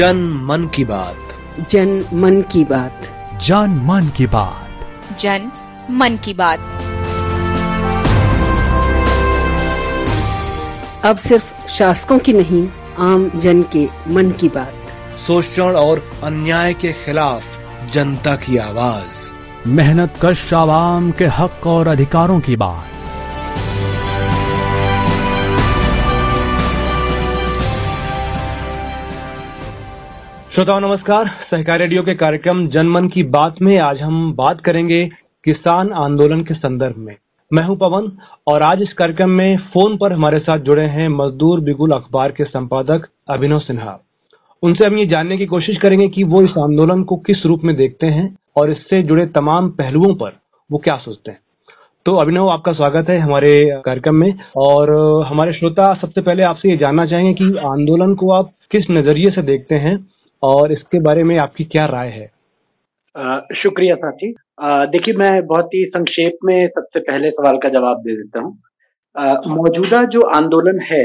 जन मन की बात। जन मन की बात। जन मन की बात। जन मन की बात। अब सिर्फ़ शासकों की नहीं आम जन के मन की बात। शोषण और अन्याय के खिलाफ जनता की आवाज़। मेहनत कश आवाम के हक और अधिकारों की बात। श्रोताओं, नमस्कार। सहकार रेडियो के कार्यक्रम जनमन की बात में आज हम बात करेंगे किसान आंदोलन के संदर्भ में। मैं हूँ पवन और आज इस कार्यक्रम में फ़ोन पर हमारे साथ जुड़े हैं मजदूर बिगुल अखबार के संपादक अभिनव सिन्हा। उनसे हम ये जानने की कोशिश करेंगे कि वो इस आंदोलन को किस रूप में देखते हैं और इससे जुड़े तमाम पहलुओं पर वो क्या सोचते हैं। तो अभिनव, आपका स्वागत है हमारे कार्यक्रम में और हमारे श्रोता, सबसे पहले आपसे ये जानना चाहेंगे कि आंदोलन को आप किस नज़रिए से देखते हैं और इसके बारे में आपकी क्या राय है? शुक्रिया साथी। देखिए मैं बहुत ही संक्षेप में सबसे पहले सवाल का जवाब दे देता हूँ। मौजूदा जो आंदोलन है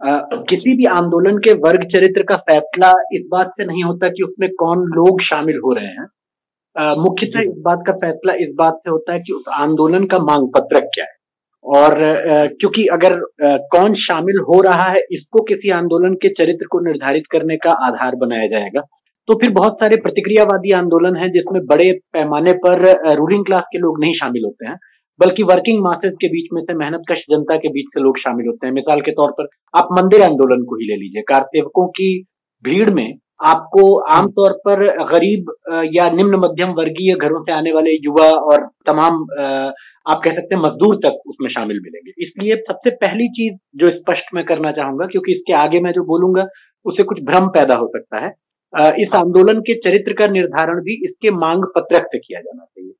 आ, किसी भी आंदोलन के वर्ग चरित्र का फैसला इस बात से नहीं होता कि उसमें कौन लोग शामिल हो रहे हैं। मुख्यतः इस बात का फैसला इस बात से होता है कि उस आंदोलन का मांग पत्रक क्या है। और क्योंकि अगर कौन शामिल हो रहा है, इसको किसी आंदोलन के चरित्र को निर्धारित करने का आधार बनाया जाएगा। तो फिर बहुत सारे प्रतिक्रियावादी आंदोलन हैं, जिसमें बड़े पैमाने पर रूलिंग क्लास के लोग नहीं शामिल होते हैं, बल्कि वर्किंग मासेस के बीच में से मेहनत कश जनता के बीच से लोग शामिल होते हैं। मिसाल के तौर पर, आप मंदिर आंदोलन को ही ले लीजिए। कार की भीड़ में आपको आमतौर पर गरीब या निम्न मध्यम वर्गीय घरों से आने वाले युवा और तमाम आप कह सकते हैं मजदूर तक उसमें शामिल मिलेंगे। इसलिए सबसे पहली चीज़ जो स्पष्ट मैं करना चाहूँगा, क्योंकि इसके आगे मैं जो बोलूँगा, उससे कुछ भ्रम पैदा हो सकता है। इस आंदोलन के चरित्र का निर्धारण भी इसके मांग पत्रक से किया जाना चाहिए।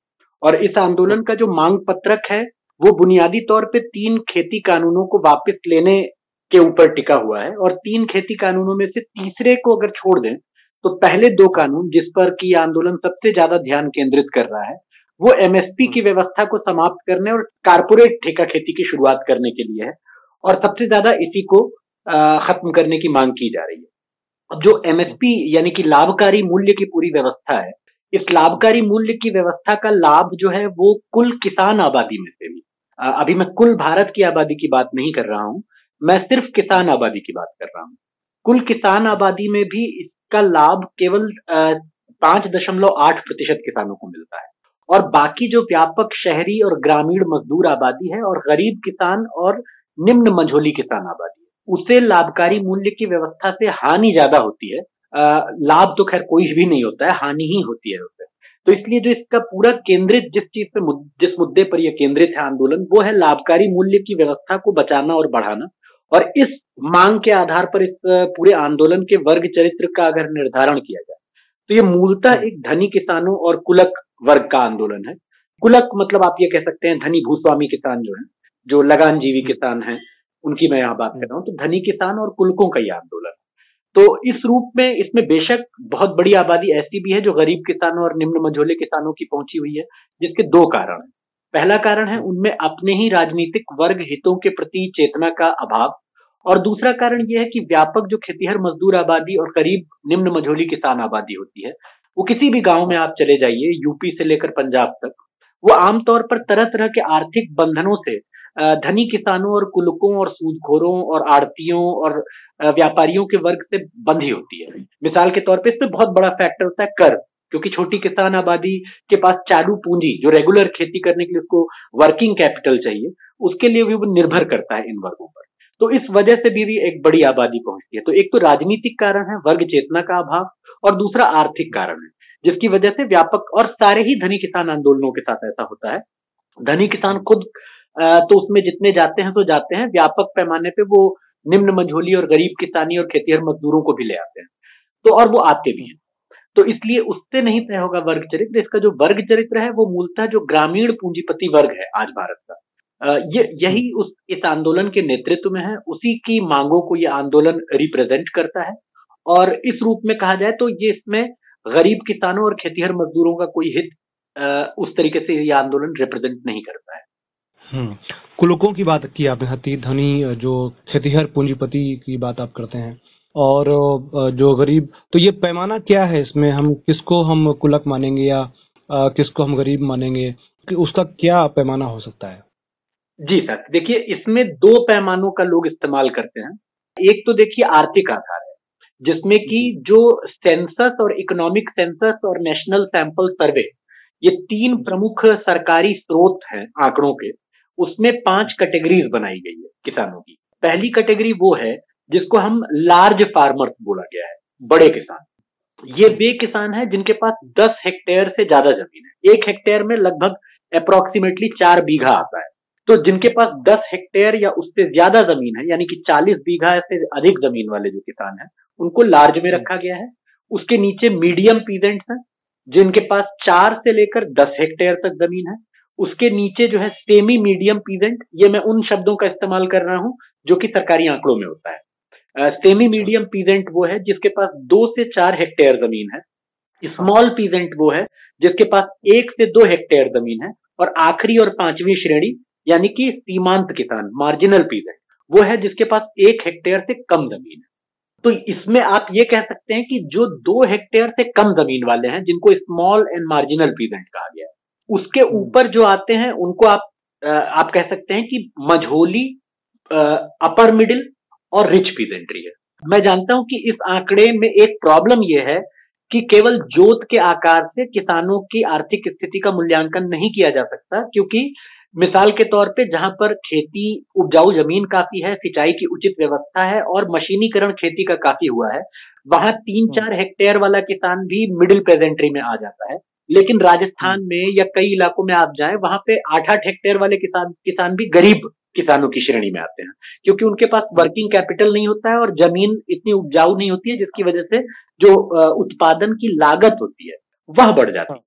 और इस आंदोलन का जो मांग पत्रक है, वो बुनियादी तौर पे तीन खेती कानूनों को वापस लेने के ऊपर टिका हुआ है और तीन खेती कानूनों में से तीसरे को अगर छोड़ दें तो पहले दो कानून जिस पर की आंदोलन सबसे ज़्यादा ध्यान केंद्रित कर रहा है वो एमएसपी की व्यवस्था को समाप्त करने और कारपोरेट ठेका खेती की शुरुआत करने के लिए है और सबसे ज़्यादा इसी को खत्म करने की मांग की जा रही है। अब जो एमएसपी यानी कि लाभकारी मूल्य की पूरी व्यवस्था है इस लाभकारी मूल्य की व्यवस्था का लाभ जो है वो कुल किसान आबादी में से भी। अभी मैं कुल भारत की आबादी की बात नहीं कर रहा हूँ मैं सिर्फ़ किसान आबादी की बात कर रहा हूँ। कुल किसान आबादी में भी इसका लाभ केवल पाँच दशमलव आठ प्रतिशत किसानों को मिलता है। और बाकी जो व्यापक शहरी और ग्रामीण मजदूर आबादी है और गरीब किसान और निम्न मंझोली किसान आबादी उसे लाभकारी मूल्य की व्यवस्था से हानि ज़्यादा होती है। लाभ तो खैर कोई भी नहीं होता है, हानि ही होती है उसे। तो इसलिए जो इसका पूरा केंद्रित, जिस चीज़ पे जिस मुद्दे पर यह केंद्रित है आंदोलन, वो है लाभकारी मूल्य की व्यवस्था को बचाना और बढ़ाना। और इस मांग के आधार पर इस पूरे आंदोलन के वर्ग चरित्र का अगर निर्धारण किया जाए तो ये मूलतः एक धनी किसानों और कुलक वर्ग का आंदोलन है। कुलक मतलब आप ये कह सकते हैं धनी भूस्वामी किसान जो है जो लगान जीवी किसान है उनकी मैं यहाँ बात कर रहा हूँ। तो धनी किसान और कुलकों का ये आंदोलन तो इस रूप में इसमें बेशक बहुत बड़ी आबादी ऐसी भी है जो गरीब किसानों और निम्न मझोले किसानों की पहुँची हुई है जिसके दो कारण है। पहला कारण है उनमें अपने ही राजनीतिक वर्ग हितों के प्रति चेतना का अभाव। और दूसरा कारण यह है कि व्यापक जो खेतीहर मजदूर आबादी और करीब निम्न मझोली किसान आबादी होती है, वो किसी भी गाँव में आप चले जाइए, यूपी से लेकर पंजाब तक, वो आमतौर पर तरह तरह के आर्थिक बंधनों से धनी किसानों और कुलकों और सूदखोरों और आड़तियों और व्यापारियों के वर्ग से बंधी होती है। मिसाल के तौर पे इसमें बहुत बड़ा फैक्टर होता है कर। क्योंकि छोटी किसान आबादी के पास चालू पूंजी जो रेगुलर खेती करने के लिए उसको वर्किंग कैपिटल चाहिए उसके लिए भी वो निर्भर करता है इन वर्गों पर। तो इस वजह से भी, एक बड़ी आबादी पहुँचती है। तो एक तो राजनीतिक कारण है वर्ग चेतना का अभाव और दूसरा आर्थिक कारण है जिसकी वजह से व्यापक और सारे ही धनी किसान आंदोलनों के साथ ऐसा होता है। धनी किसान खुद तो उसमें जितने जाते हैं तो जाते हैं। व्यापक पैमाने पे वो निम्न मंझोली और गरीब किसानी और खेतीहर मजदूरों को भी ले आते हैं। तो और वो आते भी हैं। तो इसलिए उससे नहीं तय होगा वर्ग चरित्र इसका जो वर्ग चरित्र है वो मूलतः जो ग्रामीण पूंजीपति वर्ग है आज भारत का। ये यही उस इस आंदोलन के नेतृत्व में है उसी की मांगों को ये आंदोलन रिप्रेजेंट करता है। और इस रूप में कहा जाए तो ये इसमें गरीब किसानों और खेतीहर मजदूरों का कोई हित उस तरीके से ये आंदोलन रिप्रेजेंट नहीं करता है। हम्म, कुलकों की बात की आपने हती धनी जो खेतीहर पूंजीपति की बात आप करते हैं और जो गरीब तो ये पैमाना क्या है इसमें? हम किसको हम कुलक मानेंगे या किसको हम गरीब मानेंगे? कि उसका क्या पैमाना हो सकता है? जी सर देखिए इसमें दो पैमानों का लोग इस्तेमाल करते हैं। एक तो देखिए आर्थिक आधार है जिसमें कि जो सेंसस और इकोनॉमिक सेंसस और नेशनल सैंपल सर्वे ये तीन प्रमुख सरकारी स्रोत हैं आंकड़ों के। उसमें पाँच कैटेगरीज बनाई गई है किसानों की। पहली कैटेगरी वो है जिसको हम लार्ज फार्मर्स बोला गया है, बड़े किसान। ये वे किसान हैं जिनके पास 10 हेक्टेयर से ज़्यादा ज़मीन है। एक हेक्टेयर में लगभग अप्रोक्सीमेटली चार बीघा आता है। तो जिनके पास 10 हेक्टेयर या उससे ज़्यादा ज़मीन है, यानी कि 40 बीघा से अधिक ज़मीन वाले जो किसान हैं, उनको लार्ज में रखा गया है। उसके नीचे मीडियम पीजेंट्स हैं, जिनके पास चार से लेकर दस हेक्टेयर तक ज़मीन है। उसके नीचे जो है सेमी मीडियम पीजेंट ये मैं उन शब्दों का इस्तेमाल कर रहा हूँ जो कि सरकारी आंकड़ों में होता है। सेमी मीडियम पीजेंट वो है जिसके पास दो से चार हेक्टेयर ज़मीन है। स्मॉल पीजेंट वो है जिसके पास एक से दो हेक्टेयर ज़मीन है। और आखिरी और पांचवी श्रेणी यानी कि सीमांत किसान मार्जिनल पीजेंट वो है जिसके पास एक हेक्टेयर से कम ज़मीन है। तो इसमें आप ये कह सकते हैं कि जो दो हेक्टेयर से कम ज़मीन वाले हैं जिनको स्मॉल एंड मार्जिनल पीजेंट कहा गया है उसके हम्म। ऊपर जो आते हैं उनको आप आप कह सकते हैं कि मझोली अपर मिडिल और रिच पीजेंट्री है। मैं जानता हूँ कि इस आंकड़े में एक प्रॉब्लम यह है कि केवल जोत के आकार से किसानों की आर्थिक स्थिति का मूल्यांकन नहीं किया जा सकता क्योंकि मिसाल के तौर पे जहाँ पर खेती उपजाऊ ज़मीन काफ़ी है सिंचाई की उचित व्यवस्था है और मशीनीकरण खेती का काफ़ी हुआ है वहाँ तीन चार हेक्टेयर वाला किसान भी मिडिल प्रेजेंट्री में आ जाता है। लेकिन राजस्थान में या कई इलाकों में आप जाएँ वहाँ पे आठ आठ हेक्टेयर वाले किसान किसान भी गरीब किसानों की श्रेणी में आते हैं। क्योंकि उनके पास वर्किंग कैपिटल नहीं होता है और ज़मीन इतनी उपजाऊ नहीं होती है, जिसकी वजह से जो उत्पादन की लागत होती है, वह बढ़ जाती है।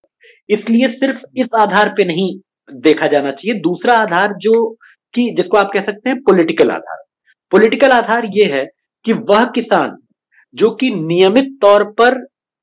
इसलिए सिर्फ़ इस आधार पे नहीं देखा जाना चाहिए। दूसरा आधार जो कि, जिसको आप कह सकते हैं पॉलिटिकल आधार। पॉलिटिकल आधार ये है कि वह किसान जो कि नियमित तौर पर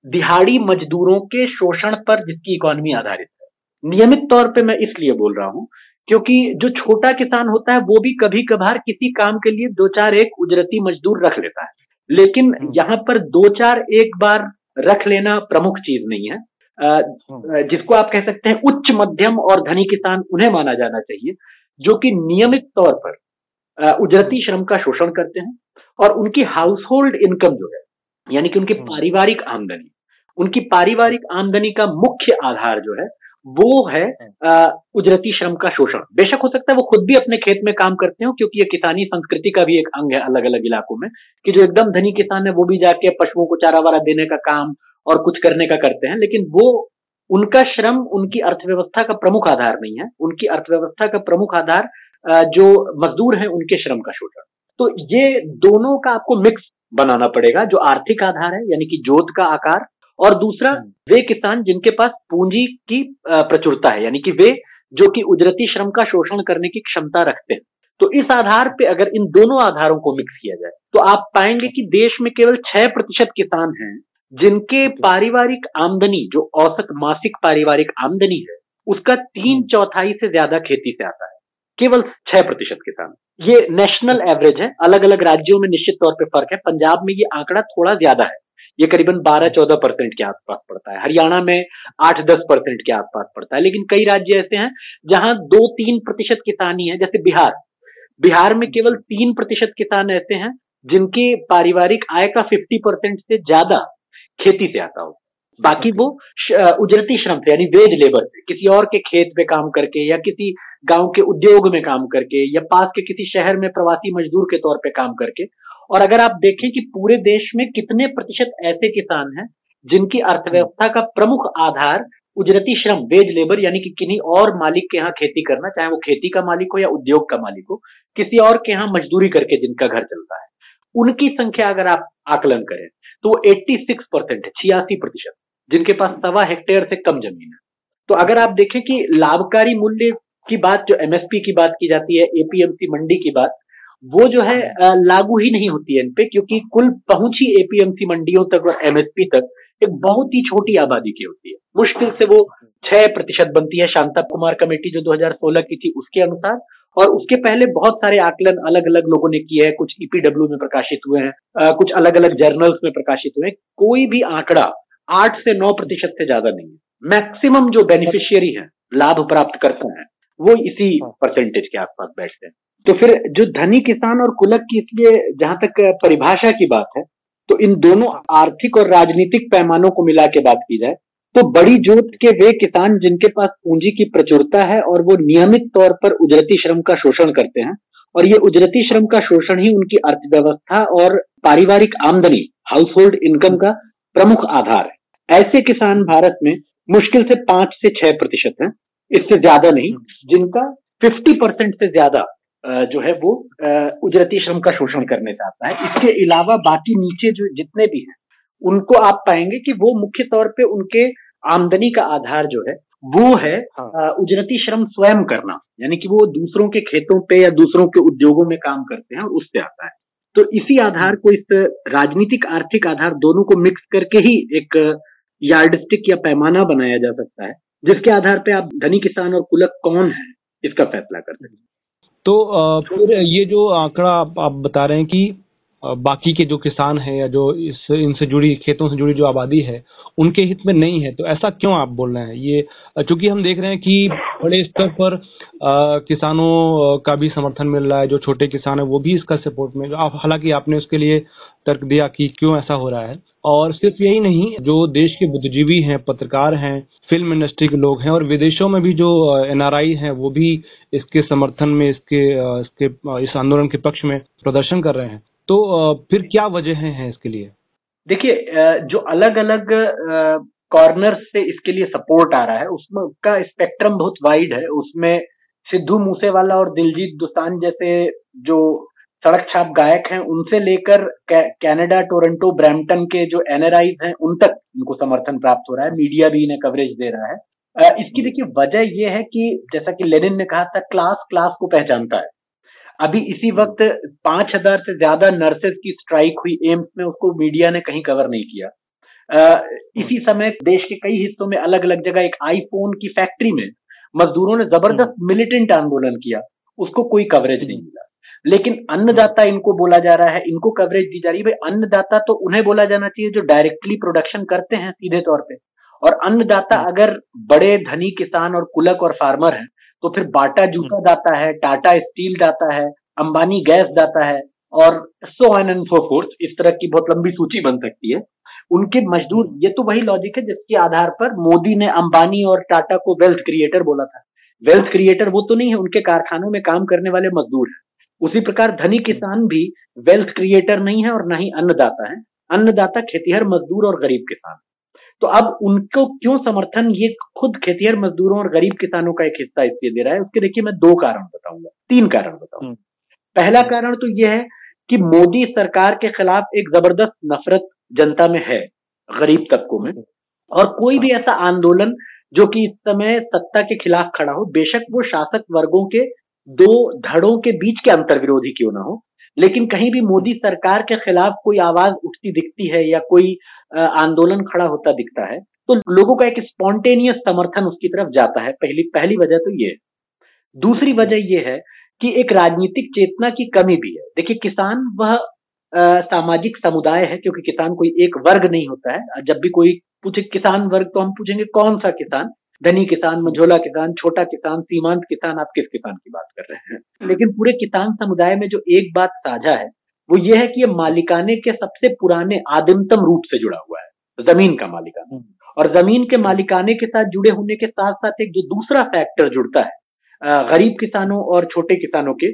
दिहाड़ी मजदूरों के शोषण पर जिसकी इकोनॉमी आधारित है। नियमित तौर पे मैं इसलिए बोल रहा हूँ क्योंकि जो छोटा किसान होता है वो भी कभी कभार किसी काम के लिए दो चार एक उजरती मजदूर रख लेता है लेकिन हम्म। यहाँ पर दो चार एक बार रख लेना प्रमुख चीज़ नहीं है हम्म। जिसको आप कह सकते हैं उच्च मध्यम और धनी किसान उन्हें माना जाना चाहिए जो कि नियमित तौर पर उजरती श्रम का शोषण करते हैं और उनकी हाउस होल्ड इनकम जो है यानी कि उनकी हम्म। पारिवारिक आमदनी उनकी पारिवारिक आमदनी का मुख्य आधार जो है वो है। उजरती श्रम का शोषण। बेशक हो सकता है वो खुद भी अपने खेत में काम करते हो क्योंकि ये किसानी संस्कृति का भी एक अंग है अलग अलग इलाकों में कि जो एकदम धनी किसान है वो भी जाके पशुओं को चारा वारा देने का काम और कुछ करने का करते हैं लेकिन वो उनका श्रम उनकी अर्थव्यवस्था का प्रमुख आधार नहीं है। उनकी अर्थव्यवस्था का प्रमुख आधार जो मजदूर है उनके श्रम का शोषण। तो ये दोनों का आपको मिक्स बनाना पड़ेगा जो आर्थिक आधार है यानी कि जोत का आकार और दूसरा हम्म। वे किसान जिनके पास पूंजी की प्रचुरता है यानी कि वे जो कि उजरती श्रम का शोषण करने की क्षमता रखते हैं। तो इस आधार पे अगर इन दोनों आधारों को मिक्स किया जाए तो आप पाएँगे कि देश में केवल छह प्रतिशत किसान हैं जिनके पारिवारिक आमदनी जो औसत मासिक पारिवारिक आमदनी है उसका तीन चौथाई से ज़्यादा खेती से आता है। केवल छह प्रतिशत किसान। ये नेशनल एवरेज है अलग अलग राज्यों में निश्चित तौर पे फ़र्क है पंजाब में ये आंकड़ा थोड़ा ज़्यादा है। ये करीबन 12-14 परसेंट के आसपास पड़ता है। हरियाणा में 8-10 परसेंट के आसपास पड़ता है। लेकिन कई राज्य ऐसे हैं जहाँ दो तीन प्रतिशत किसान ही है, जैसे बिहार। बिहार में केवल तीन प्रतिशत किसान ऐसे हैं जिनके पारिवारिक आय का 50 परसेंट से ज़्यादा खेती से आता हो। बाकी वो उजरती श्रम से, यानी वेज लेबर से, किसी और के खेत पे काम करके या किसी गाँव के उद्योग में काम करके या पास के किसी शहर में प्रवासी मजदूर के तौर पे काम करके और अगर आप देखें कि पूरे देश में कितने प्रतिशत ऐसे किसान हैं, जिनकी अर्थव्यवस्था का प्रमुख आधार उजरती श्रम वेज लेबर यानी कि किन्हीं और मालिक के यहाँ खेती करना, चाहे वो खेती का मालिक हो या उद्योग का मालिक हो, किसी और के यहाँ मजदूरी करके जिनका घर चलता है, उनकी संख्या अगर आप आकलन करें तो वो 86 परसेंट छियासी प्रतिशत, जिनके पास सवा हेक्टेयर से कम ज़मीन है। तो अगर आप देखें कि लाभकारी मूल्य की बात, जो एमएसपी की बात की जाती है एपीएमसी मंडी की बात वो जो है लागू ही नहीं होती है इनपे क्योंकि कुल पहुँच ही एपीएमसी मंडियों तक और एमएसपी तक एक बहुत ही छोटी आबादी की होती है। मुश्किल से वो छह प्रतिशत बनती है। शांता कुमार कमेटी जो 2016 की थी उसके अनुसार और उसके पहले बहुत सारे आकलन अलग अलग लोगों ने किए हैं। कुछ ईपीडब्ल्यू में प्रकाशित हुए हैं कुछ अलग अलग जर्नल्स में प्रकाशित हुए हैं। कोई भी आंकड़ा आठ से नौ प्रतिशत से ज़्यादा नहीं है। मैक्सिमम जो बेनिफिशियरी है लाभ प्राप्त करते हैं वो इसी परसेंटेज के आसपास बैठते हैं। तो फिर जो धनी किसान और कुलक की इसलिए जहाँ तक परिभाषा की बात है तो इन दोनों आर्थिक और राजनीतिक पैमानों को मिला के बात की जाए तो बड़ी जोत के वे किसान जिनके पास पूंजी की प्रचुरता है और वो नियमित तौर पर उजरती श्रम का शोषण करते हैं और ये उजरती श्रम का शोषण ही उनकी अर्थव्यवस्था और पारिवारिक आमदनी हाउस होल्ड इनकम का प्रमुख आधार है। ऐसे किसान भारत में मुश्किल से पाँच से छह प्रतिशत है, इससे ज़्यादा नहीं, जिनका फिफ्टी परसेंट से ज़्यादा जो है वो उजरती श्रम का शोषण करने चाहता है। इसके अलावा बाकी नीचे जो जितने भी हैं उनको आप पाएँगे कि वो मुख्य तौर पे उनके आमदनी का आधार जो है वो है हाँ। उजरती श्रम स्वयं करना। यानी कि वो दूसरों के खेतों पे या दूसरों के उद्योगों में काम करते हैं और उससे आता है। तो इसी आधार को इस राजनीतिक आर्थिक आधार दोनों को मिक्स करके ही एक यार्डस्टिक या पैमाना बनाया जा सकता है जिसके आधार पे आप धनी किसान और कुलक कौन है इसका फैसला कर सकते हैं। तो फिर ये जो आंकड़ा आप, आप बता रहे हैं कि बाकी के जो किसान हैं या जो इस इनसे जुड़ी खेतों से जुड़ी जो आबादी है उनके हित में नहीं है तो ऐसा क्यों आप बोल रहे हैं? ये चूँकि हम देख रहे हैं कि बड़े स्तर पर आ, किसानों का भी समर्थन मिल रहा है जो छोटे किसान है वो भी इसका सपोर्ट में आप हालाँकि आपने उसके लिए तर्क दिया कि क्यों ऐसा हो रहा है। और सिर्फ़ यही नहीं, जो देश के बुद्धिजीवी हैं, पत्रकार हैं फ़िल्म इंडस्ट्री के लोग हैं और विदेशों में भी जो एनआरआई हैं, वो भी इसके समर्थन में, इसके इसके इस आंदोलन के पक्ष में प्रदर्शन कर रहे हैं। तो फिर क्या वजह है इसके लिए? देखिए जो अलग अलग कॉर्नर से इसके लिए सपोर्ट आ रहा है, उसमें, उसका स्पेक्ट्रम बहुत वाइड है। उसमें सिद्धू मूसेवाला और दिलजीत दोसांझ जैसे जो सड़क छाप गायक हैं उनसे लेकर कनाडा टोरंटो ब्रैम्पटन के जो एनआरआईज हैं उन तक इनको समर्थन प्राप्त हो रहा है। मीडिया भी इन्हें कवरेज दे रहा है। इसकी देखिए वजह यह है कि जैसा कि लेनिन ने कहा था क्लास क्लास को पहचानता है। अभी इसी वक्त पाँच हज़ार से ज़्यादा नर्सेज की स्ट्राइक हुई एम्स में उसको मीडिया ने कहीं कवर नहीं किया। आ, इसी समय देश के कई हिस्सों में अलग अलग जगह एक आईफोन की फैक्ट्री में मजदूरों ने ज़बरदस्त मिलिटेंट आंदोलन किया। उसको कोई कवरेज नहीं मिला। लेकिन अन्नदाता इनको बोला जा रहा है इनको कवरेज दी जा रही है। भाई अन्नदाता तो उन्हें बोला जाना चाहिए जो डायरेक्टली प्रोडक्शन करते हैं सीधे तौर पे। और अन्नदाता अगर बड़े धनी किसान और कुलक और फार्मर हैं तो फिर बाटा जूता दाता है टाटा स्टील दाता है अंबानी गैस दाता है और so on and so forth इस तरह की बहुत लंबी सूची बन सकती है। उनके मजदूर ये तो वही लॉजिक है जिसके आधार पर मोदी ने अंबानी और टाटा को वेल्थ क्रिएटर बोला था। वेल्थ क्रिएटर वो तो नहीं है उनके कारखानों में काम करने वाले मजदूर हैं। उसी प्रकार धनी किसान भी वेल्थ क्रिएटर नहीं है और ना ही अन्नदाता है। अन्नदाता खेतीहर मजदूर और गरीब किसान। तो अब उनको क्यों समर्थन? ये खुद खेतीहर मजदूरों और गरीब किसानों का एक हिस्सा इसलिए दे रहा है। उसके देखिए मैं दो कारण बताऊँगा। तीन कारण बताऊँगा। हम्म। पहला कारण तो यह है कि मोदी सरकार के खिलाफ एक ज़बरदस्त नफरत जनता में है गरीब तबकों में। और कोई भी ऐसा आंदोलन जो कि इस समय सत्ता के खिलाफ खड़ा हो बेशक वो शासक वर्गों के दो धड़ों के बीच के अंतर विरोधी क्यों ना हो? लेकिन कहीं भी मोदी सरकार के खिलाफ कोई आवाज़ उठती दिखती है या कोई आंदोलन खड़ा होता दिखता है तो लोगों का एक स्पॉन्टेनियस समर्थन उसकी तरफ़ जाता है। पहली पहली वजह तो ये दूसरी वजह यह है कि एक राजनीतिक चेतना की कमी भी है। देखिए, किसान वह सामाजिक समुदाय है, क्योंकि किसान कोई एक वर्ग नहीं होता है। जब भी कोई पूछे, किसान वर्ग तो हम पूछेंगे कौन सा किसान? धनी किसान मझोला किसान छोटा किसान सीमांत किसान आप किस किसान की बात कर रहे हैं? लेकिन पूरे किसान समुदाय में जो एक बात साझा है वो ये है कि ये मालिकाने के सबसे पुराने आदिमतम रूप से जुड़ा हुआ है ज़मीन का मालिकाना। हम्म। और ज़मीन के मालिकाने के साथ जुड़े होने के साथ साथ एक जो दूसरा फैक्टर जुड़ता है गरीब किसानों और छोटे किसानों के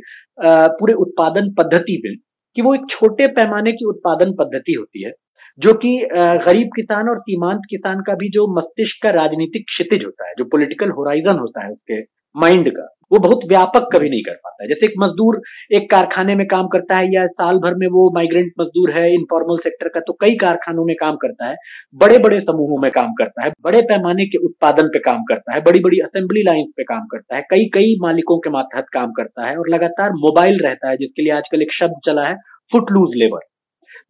पूरे उत्पादन पद्धति में कि वो एक छोटे पैमाने की उत्पादन पद्धति होती है। जो कि गरीब किसान और सीमांत किसान का भी जो मस्तिष्क का राजनीतिक क्षितिज होता है, जो पॉलिटिकल होराइजन होता है उसके माइंड का, वो बहुत व्यापक कभी नहीं कर पाता है। जैसे एक मजदूर एक कारखाने में काम करता है या साल भर में वो माइग्रेंट मजदूर है इनफॉर्मल सेक्टर का तो कई कारखानों में काम करता है बड़े बड़े समूहों में काम करता है, बड़े पैमाने के उत्पादन पे काम करता है बड़ी बड़ी असेंबली लाइन पे काम करता है कई कई मालिकों के मातहत काम करता है और लगातार मोबाइल रहता है, जिसके लिए आजकल एक शब्द चला है फुट लूज लेबर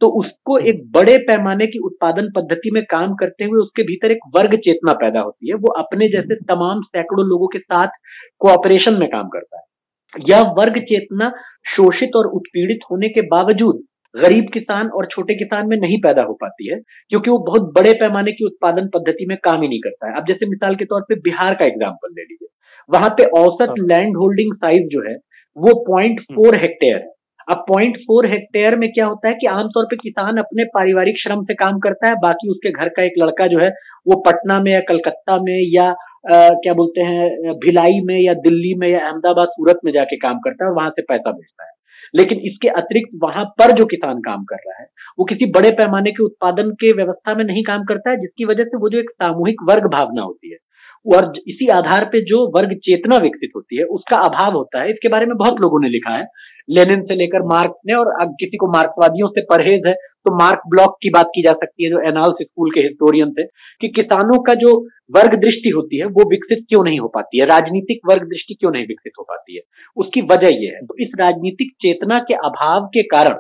तो उसको एक बड़े पैमाने की उत्पादन पद्धति में काम करते हुए उसके भीतर एक वर्ग चेतना पैदा होती है। वो अपने जैसे तमाम सैकड़ों लोगों के साथ कोऑपरेशन में काम करता है। यह वर्ग चेतना शोषित और उत्पीड़ित होने के बावजूद गरीब किसान और छोटे किसान में नहीं पैदा हो पाती है क्योंकि वो बहुत बड़े पैमाने की उत्पादन पद्धति में काम ही नहीं करता है। अब जैसे मिसाल के तौर पे बिहार का एग्ज़ाम्पल ले लीजिए। वहाँ पे औसत लैंड होल्डिंग साइज़ जो है वो पॉइंट फोर हेक्टेयर है। अब पॉइंट फोर हेक्टेयर में क्या होता है कि आमतौर पे किसान अपने पारिवारिक श्रम से काम करता है बाकी उसके घर का एक लड़का जो है वो पटना में या कलकत्ता में या आ, क्या बोलते हैं भिलाई में या दिल्ली में या अहमदाबाद सूरत में जाके काम करता है और वहाँ से पैसा भेजता है। लेकिन इसके अतिरिक्त वहाँ पर जो किसान काम कर रहा है वो किसी बड़े पैमाने के उत्पादन के व्यवस्था में नहीं काम करता है जिसकी वजह से वो जो एक सामूहिक वर्ग भावना होती है और इसी आधार पे जो वर्ग चेतना विकसित होती है उसका अभाव होता है। इसके बारे में बहुत लोगों ने लिखा है लेनिन से लेकर मार्क्स ने, और अब किसी को मार्क्सवादियों से परहेज है तो मार्क ब्लॉक की बात की जा सकती है, जो एनाल्स स्कूल के हिस्टोरियन थे, कि किसानों का जो वर्ग दृष्टि होती है, वो विकसित क्यों नहीं हो पाती है? राजनीतिक वर्ग दृष्टि क्यों नहीं विकसित हो पाती है? उसकी वजह यह है। तो इस राजनीतिक चेतना के अभाव के कारण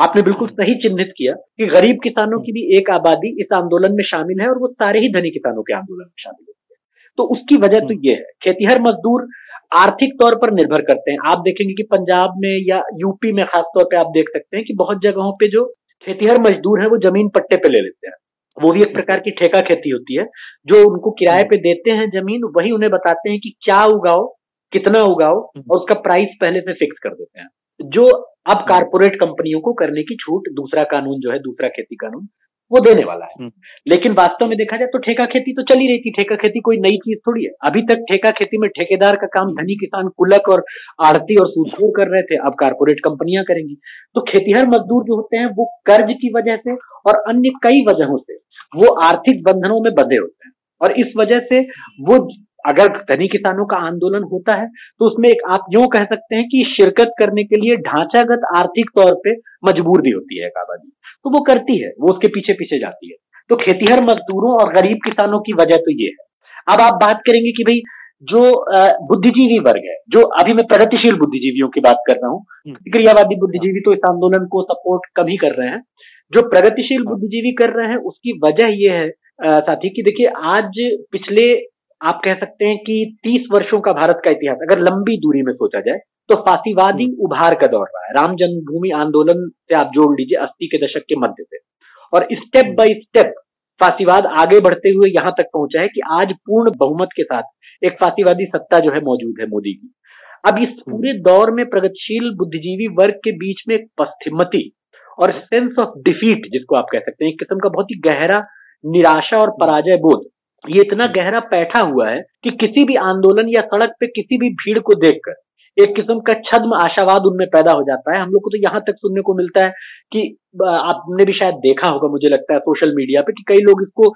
आपने बिल्कुल सही चिन्हित किया कि गरीब किसानों की भी एक आबादी इस आंदोलन में शामिल है, और वो सारे ही धनी किसानों के आंदोलन में शामिल होती है। तो उसकी वजह तो ये है। खेतीहर मजदूर आर्थिक तौर पर निर्भर करते हैं। आप देखेंगे कि पंजाब में या यूपी में खास तौर पे आप देख सकते हैं कि बहुत जगहों पे जो खेतीहर मजदूर है, वो ज़मीन पट्टे पे ले लेते हैं। वो भी एक प्रकार की ठेका खेती होती है। जो उनको किराए पे देते हैं ज़मीन, वही उन्हें बताते हैं कि क्या उगाओ, कितना उगाओ और उसका प्राइस पहले से फिक्स कर देते हैं। जो अब कारपोरेट कंपनियों को करने की छूट, दूसरा कानून जो है, दूसरा खेती कानून वो देने वाला है। लेकिन वास्तव में देखा जाए तो ठेका खेती तो चली रही थी। ठेका खेती कोई नई चीज़ थोड़ी है। अभी तक ठेका खेती में ठेकेदार का काम धनी किसान कुलक और आड़ती और सूदखोर कर रहे थे। अब कारपोरेट कंपनियाँ करेंगी। तो खेतीहर मजदूर जो होते हैं वो कर्ज की वजह से और अन्य कई वजहों से वो आर्थिक बंधनों में बंधे होते हैं। और इस वजह से वो अगर धनी किसानों का आंदोलन होता है तो उसमें एक आप यूँ कह सकते हैं कि शिरकत करने के लिए ढांचागत आर्थिक तौर पे मजबूर भी होती है एक आबादी तो वो करती है वो उसके पीछे पीछे जाती है तो खेतीहर मजदूरों और गरीब किसानों की वजह तो ये है अब आप बात करेंगे कि भाई जो बुद्धिजीवी वर्ग है जो अभी मैं प्रगतिशील बुद्धिजीवियों की बात कर रहा हूँ हम्म। क्रियावादी बुद्धिजीवी तो इस आंदोलन को सपोर्ट कम ही कर रहे हैं जो प्रगतिशील हाँ। बुद्धिजीवी कर रहे हैं उसकी वजह यह है साथी कि देखिए आज पिछले आप कह सकते हैं कि तीस वर्षों का भारत का इतिहास अगर लंबी दूरी में सोचा जाए तो फांसीवादी हम्म। उभार का दौर रहा है। राम जन्मभूमि आंदोलन से आप जोड़ लीजिए अस्सी के दशक के मध्य से। और स्टेप बाय स्टेप फांसीवाद आगे बढ़ते हुए यहाँ तक पहुँचा है कि आज पूर्ण बहुमत के साथ एक फांसीवादी सत्ता जो है मौजूद है मोदी की। अब इस हम्म। पूरे दौर में प्रगतिशील बुद्धिजीवी वर्ग के बीच में एक पश्चिमती और सेंस ऑफ़ डिफीट जिसको आप कह सकते हैं एक किस्म का बहुत ही गहरा निराशा और पराजय बोध ये इतना गहरा बैठा हुआ है कि किसी भी आंदोलन या सड़क पे किसी भी भीड़ को देखकर एक किस्म का छद्म आशावाद उनमें पैदा हो जाता है। हम लोग को तो यहाँ तक सुनने को मिलता है कि आपने भी शायद देखा होगा, मुझे लगता है, सोशल मीडिया पे कि कई लोग इसको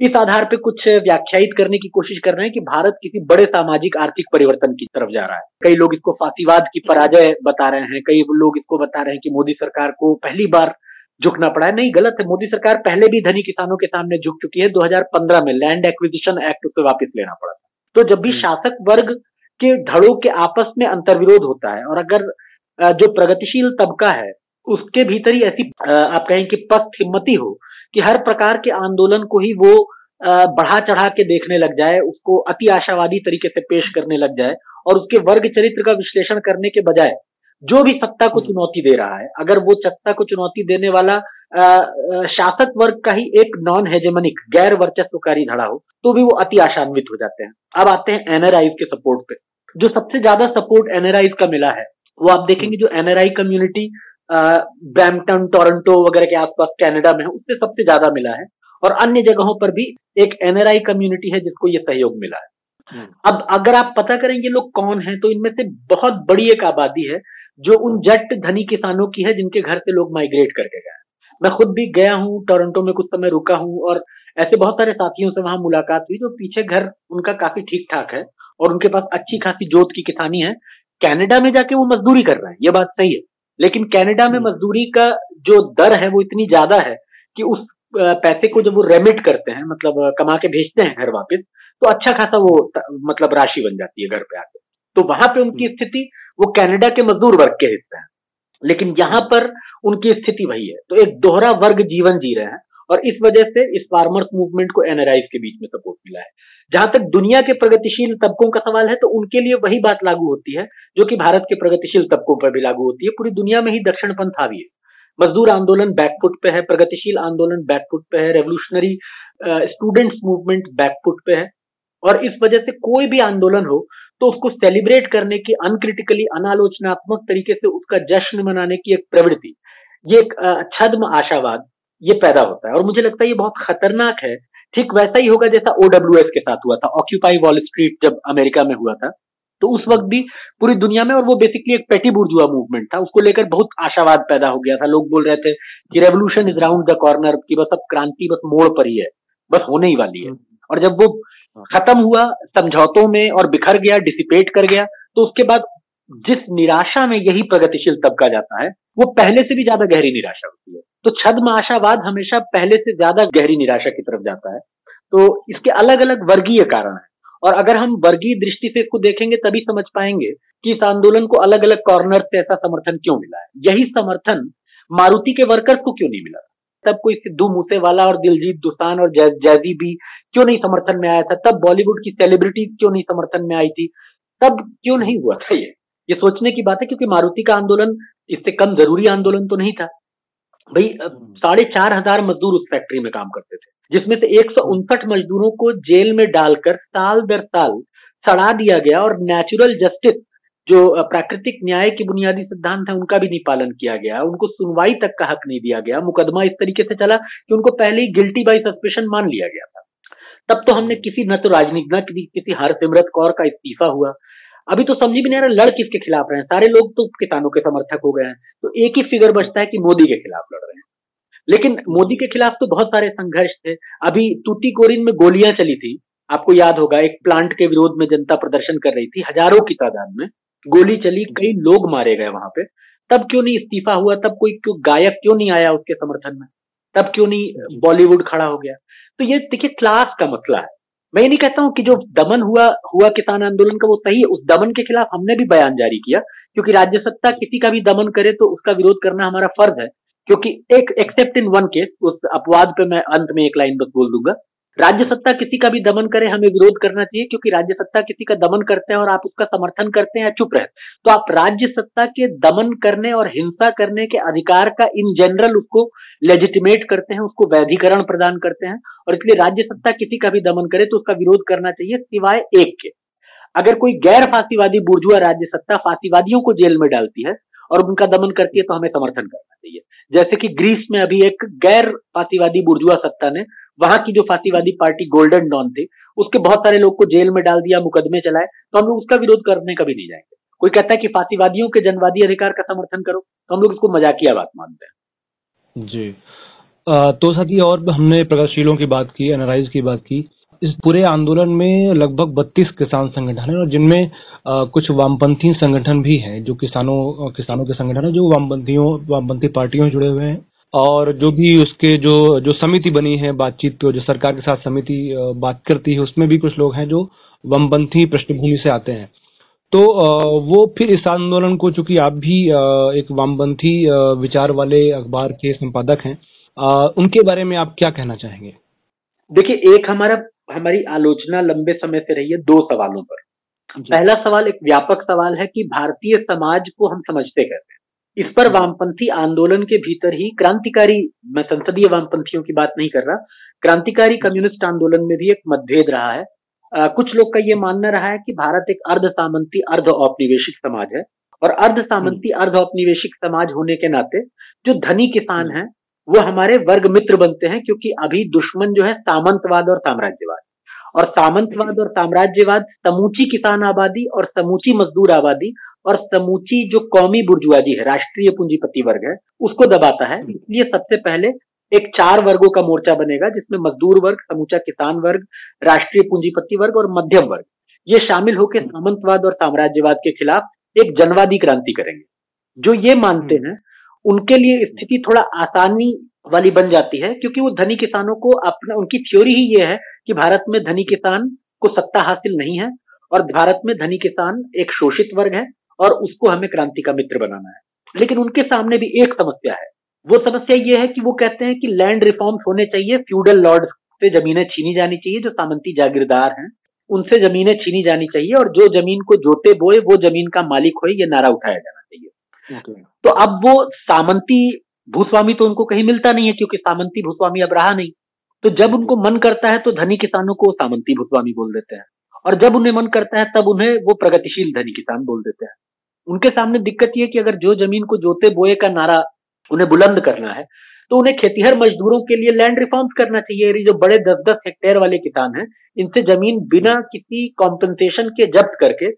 इस आधार पे कुछ व्याख्यायित करने की कोशिश कर रहे हैं कि भारत किसी बड़े सामाजिक आर्थिक परिवर्तन की तरफ़ जा रहा है। कई लोग इसको फांसीवाद की पराजय बता रहे हैं, कई लोग इसको बता रहे हैं कि मोदी सरकार को पहली बार झुकना पड़ा है। नहीं गलत है। मोदी सरकार पहले भी धनी किसानों के सामने झुक चुकी है। 2015 में लैंड एक्विजिशन एक्ट उसे वापस लेना पड़ा था। तो जब भी हम्म। शासक वर्ग के धड़ों के आपस में अंतर्विरोध होता है और अगर जो प्रगतिशील तबका है उसके भीतर ही ऐसी आप कहें कि पस्त हिम्मती हो कि हर प्रकार के आंदोलन को ही वो बढ़ा चढ़ा के देखने लग जाए उसको अति आशावादी तरीके से पेश करने लग जाए और उसके वर्ग चरित्र का विश्लेषण करने के बजाय जो भी सत्ता को हम्म। चुनौती दे रहा है अगर वो सत्ता को चुनौती देने वाला शासक वर्ग का ही एक नॉन हेजेमनिक गैर वर्चस्वकारी धड़ा हो तो भी वो अति आशान्वित हो जाते हैं अब आते हैं एनआरआई के सपोर्ट पे जो सबसे ज़्यादा सपोर्ट एनआरआई का मिला है वो आप देखेंगे जो एनआरआई कम्युनिटी ब्रैम्पटन टोरंटो वगैरह के आसपास कनाडा में है उससे सबसे ज़्यादा मिला है और अन्य जगहों पर भी एक एनआरआई कम्युनिटी है जिसको ये सहयोग मिला है हम्म। अब अगर आप पता करेंगे लोग कौन है तो इनमें से बहुत बड़ी एक आबादी है जो उन जट धनी किसानों की है जिनके घर से लोग माइग्रेट करके गए मैं खुद भी गया हूँ टोरंटो में कुछ समय रुका हूँ और ऐसे बहुत सारे साथियों से वहाँ मुलाकात हुई जो पीछे घर उनका काफ़ी ठीक ठाक है और उनके पास अच्छी खासी जोत की किसानी है कनाडा में जाके वो मजदूरी कर रहे हैं ये बात सही है लेकिन कनाडा में हम्म। मजदूरी का जो दर है वो इतनी ज़्यादा है कि उस पैसे को जब वो रेमिट करते हैं मतलब कमा के भेजते हैं घर वापस तो अच्छा खासा वो मतलब राशि बन जाती है घर पे आके तो वहाँ पे उनकी हम्म। स्थिति वो कनाडा के मजदूर वर्ग के हिस्से हैं। लेकिन यहाँ पर उनकी स्थिति वही है। तो एक दोहरा वर्ग जीवन जी रहे हैं और इस वजह से इस फार्मर्स मूवमेंट को एनआरआई के बीच में सपोर्ट मिला है। जहाँ तक दुनिया के प्रगतिशील तबकों का सवाल है तो उनके लिए वही बात लागू होती है जो कि भारत के प्रगतिशील तबकों पर भी लागू होती है। पूरी दुनिया में ही दक्षिण पंथ हावी है। मजदूर आंदोलन बैकफुट पे है, प्रगतिशील आंदोलन बैकफुट पे है रेवोल्यूशनरी स्टूडेंट्स मूवमेंट बैकफुट पे है। और इस वजह से कोई भी आंदोलन हो तो उसको सेलिब्रेट करने की अनक्रिटिकली अनालोचनात्मक तरीके से उसका जश्न मनाने की एक प्रवृत्ति ये एक छद्म आशावाद ये पैदा होता है। और मुझे लगता है ये बहुत खतरनाक है। ठीक वैसा ही होगा जैसा ओडब्ल्यू के साथ हुआ था ऑक्यूपाई वॉल स्ट्रीट जब अमेरिका में हुआ था। तो उस वक्त भी पूरी दुनिया में और वो बेसिकली एक पेटी बुर्जुआ मूवमेंट था। उसको लेकर बहुत आशावाद पैदा हो गया था। लोग बोल रहे थे कि revolution is round the corner की बस अब क्रांति बस मोड़ पर ही है बस होने ही वाली है। और जब वो खत्म हुआ, समझौतों में और बिखर गया डिसिपेट कर गया तो उसके बाद जिस निराशा में यही प्रगतिशील तबका जाता है, वो पहले से भी ज़्यादा गहरी निराशा होती है। तो छद्म आशावाद हमेशा पहले से ज़्यादा गहरी निराशा की तरफ़ जाता है। तो इसके अलग अलग वर्गीय कारण है। और अगर हम वर्गीय दृष्टि से इसको देखेंगे, तभी समझ पाएँगे कि इस आंदोलन को अलग अलग कॉर्नर से ऐसा समर्थन क्यों मिला है। यही समर्थन मारुति के वर्कर्स को क्यों नहीं मिला तब कोई सिद्धू मूसेवाला और दिलजीत दुसान और जैजी भी क्यों नहीं समर्थन में आया था? तब बॉलीवुड की सेलिब्रिटी क्यों नहीं समर्थन में आई थी? तब क्यों नहीं हुआ था ये? ये सोचने की बात है क्योंकि मारुति का आंदोलन इससे कम ज़रूरी आंदोलन तो नहीं था। भाई साढ़े चार हज़ार मजदूर उस फैक्ट्री में काम करते थे जिसमें से एक सौ उनसठ मजदूरों को जेल में डालकर साल दर साल सड़ा दिया गया और नेचुरल जस्टिस जो प्राकृतिक न्याय के बुनियादी सिद्धांत है, उनका भी नहीं पालन किया गया। उनको सुनवाई तक का हक नहीं दिया गया। मुकदमा इस तरीके से चला कि उनको पहले ही गिल्टी बाई सस्पेशन मान लिया गया था। तब तो हमने किसी, न तो राजनीति, न किसी किसी हरसिमरत कौर का इस्तीफा हुआ। अभी तो समझ भी नहीं आ रहा, लड़ किसके खिलाफ रहे हैं? सारे लोग तो किसानों के समर्थक हो गए हैं। तो एक ही फिगर बचता है कि मोदी के खिलाफ लड़ रहे हैं। लेकिन मोदी के खिलाफ तो बहुत सारे संघर्ष थे। अभी तूतीकोरिन में गोलियाँ चली थी। आपको याद होगा, एक प्लांट के विरोध में जनता प्रदर्शन कर रही थी, हज़ारों की तादाद में। गोली चली, कई लोग मारे गए वहाँ पे। तब क्यों नहीं इस्तीफा हुआ? तब कोई क्यों गायक क्यों नहीं आया उसके समर्थन में? तब क्यों नहीं बॉलीवुड खड़ा हो गया? तो ये देखिए क्लास का मसला है। मैं ये नहीं कहता हूँ कि जो दमन हुआ हुआ किसान आंदोलन का वो सही है। उस दमन के खिलाफ हमने भी बयान जारी किया, क्योंकि राज्य सत्ता किसी का भी दमन करे तो उसका विरोध करना हमारा फ़र्ज़ है। क्योंकि एक एक्सेप्ट इन वन केस उस अपवाद पे मैं अंत में एक लाइन बस बोल दूँगा। राज्य सत्ता किसी का भी दमन करे, हमें विरोध करना चाहिए, क्योंकि राज्य सत्ता किसी का दमन करते हैं और आप उसका समर्थन करते हैं या चुप रहे। तो आप राज्य सत्ता के दमन करने और हिंसा करने के अधिकार का इन जनरल उसको लेजिटिमेट करते हैं, उसको वैधिकरण प्रदान करते हैं, और इसलिए राज्य सत्ता किसी का भी दमन करे तो उसका विरोध करना चाहिए, सिवाय एक के। अगर कोई गैर फांसीवादी बुर्जुआ राज्य सत्ता फांसीवादियों को जेल में डालती है और उनका दमन करती है तो हमें समर्थन करना चाहिए। जैसे कि ग्रीस में अभी एक गैर फांसीवादी बुर्जुआ सत्ता ने, वहाँ की जो फांसीवादी पार्टी गोल्डन डॉन थी, उसके बहुत सारे लोग को जेल में डाल दिया, मुकदमे चलाए तो हम लोग उसका विरोध करने कभी नहीं जाएँगे। कोई कहता है कि फांसीवादियों के जनवादी अधिकार का समर्थन करो तो हम लोग इसको मजाकिया बात मानते हैं। जी। तो साथ ही और हमने प्रगतिशीलों की बात की, एनआरआईज की बात की। इस पूरे आंदोलन में लगभग 32 किसान संगठन है और जिनमें कुछ वामपंथी संगठन भी हैं, जो किसानों किसानों के संगठन है, जो वामपंथियों, वामपंथी पार्टियों से जुड़े हुए हैं और जो भी उसके जो जो समिति बनी है बातचीत जो सरकार के साथ समिति बात करती है, उसमें भी कुछ लोग हैं जो वामपंथी पृष्ठभूमि से आते हैं। तो वो फिर इस आंदोलन को, चूँकि आप भी एक वामपंथी विचार वाले अखबार के संपादक हैं उनके बारे में आप क्या कहना चाहेंगे? देखिए, एक हमारा हमारी आलोचना लंबे समय से रही है दो सवालों पर। पहला सवाल एक व्यापक सवाल है कि भारतीय समाज को हम समझते कैसे? इस पर वामपंथी आंदोलन के भीतर ही क्रांतिकारी मैं संसदीय वामपंथियों की बात नहीं कर रहा क्रांतिकारी कम्युनिस्ट आंदोलन में भी एक मतभेद रहा है। आ, कुछ लोग का ये मानना रहा है कि भारत एक अर्ध सामंती अर्ध औपनिवेशिक समाज है और अर्ध सामंती अर्ध औपनिवेशिक समाज होने के नाते जो धनी किसान हैं वो हमारे वर्ग मित्र बनते हैं क्योंकि अभी दुश्मन जो है सामंतवाद और साम्राज्यवाद। और सामंतवाद और साम्राज्यवाद, समूची किसान आबादी और समूची मजदूर आबादी और समूची जो कौमी बुर्जुआजी है, राष्ट्रीय पूंजीपति वर्ग है, उसको दबाता है। इसलिए सबसे पहले एक चार वर्गों का मोर्चा बनेगा, जिसमें मजदूर वर्ग, समूचा किसान वर्ग, राष्ट्रीय पूंजीपति वर्ग और मध्यम वर्ग। ये शामिल होकर सामंतवाद और साम्राज्यवाद के खिलाफ एक जनवादी क्रांति करेंगे। जो ये मानते हैं उनके लिए स्थिति थोड़ा आसानी वाली बन जाती है, क्योंकि वो धनी किसानों को अपना, उनकी थ्योरी ही ये है कि भारत में धनी किसान को सत्ता हासिल नहीं है और भारत में धनी किसान एक शोषित वर्ग है और उसको हमें क्रांति का मित्र बनाना है। लेकिन उनके सामने भी एक समस्या है। वो समस्या ये है कि वो कहते हैं कि लैंड रिफॉर्म्स होने चाहिए फ्यूडल लॉर्ड से जमीनें छीनी जानी चाहिए, जो सामंती जागीरदार हैं, उनसे जमीनें छीनी जानी चाहिए और जो ज़मीन को जोते बोए, वो ज़मीन का मालिक हो ये नारा उठाया जाना। तो अब वो सामंती भूस्वामी तो उनको कहीं मिलता नहीं है, क्योंकि सामंती भूस्वामी अब रहा नहीं। तो जब उनको मन करता है तो धनी किसानों को सामंती भूस्वामी बोल देते हैं। और जब उन्हें मन करता है, तब उन्हें वो प्रगतिशील धनी किसान बोल देते हैं। उनके सामने दिक्कत यह कि अगर जो ज़मीन को जोते बोए का नारा उन्हें बुलंद करना है तो उन्हें खेतीहर मजदूरों के लिए लैंड रिफॉर्म्स करना चाहिए। जो बड़े दस दस हेक्टेयर वाले किसान हैं, इनसे ज़मीन बिना किसी कॉम्पनसेशन के जब्त करके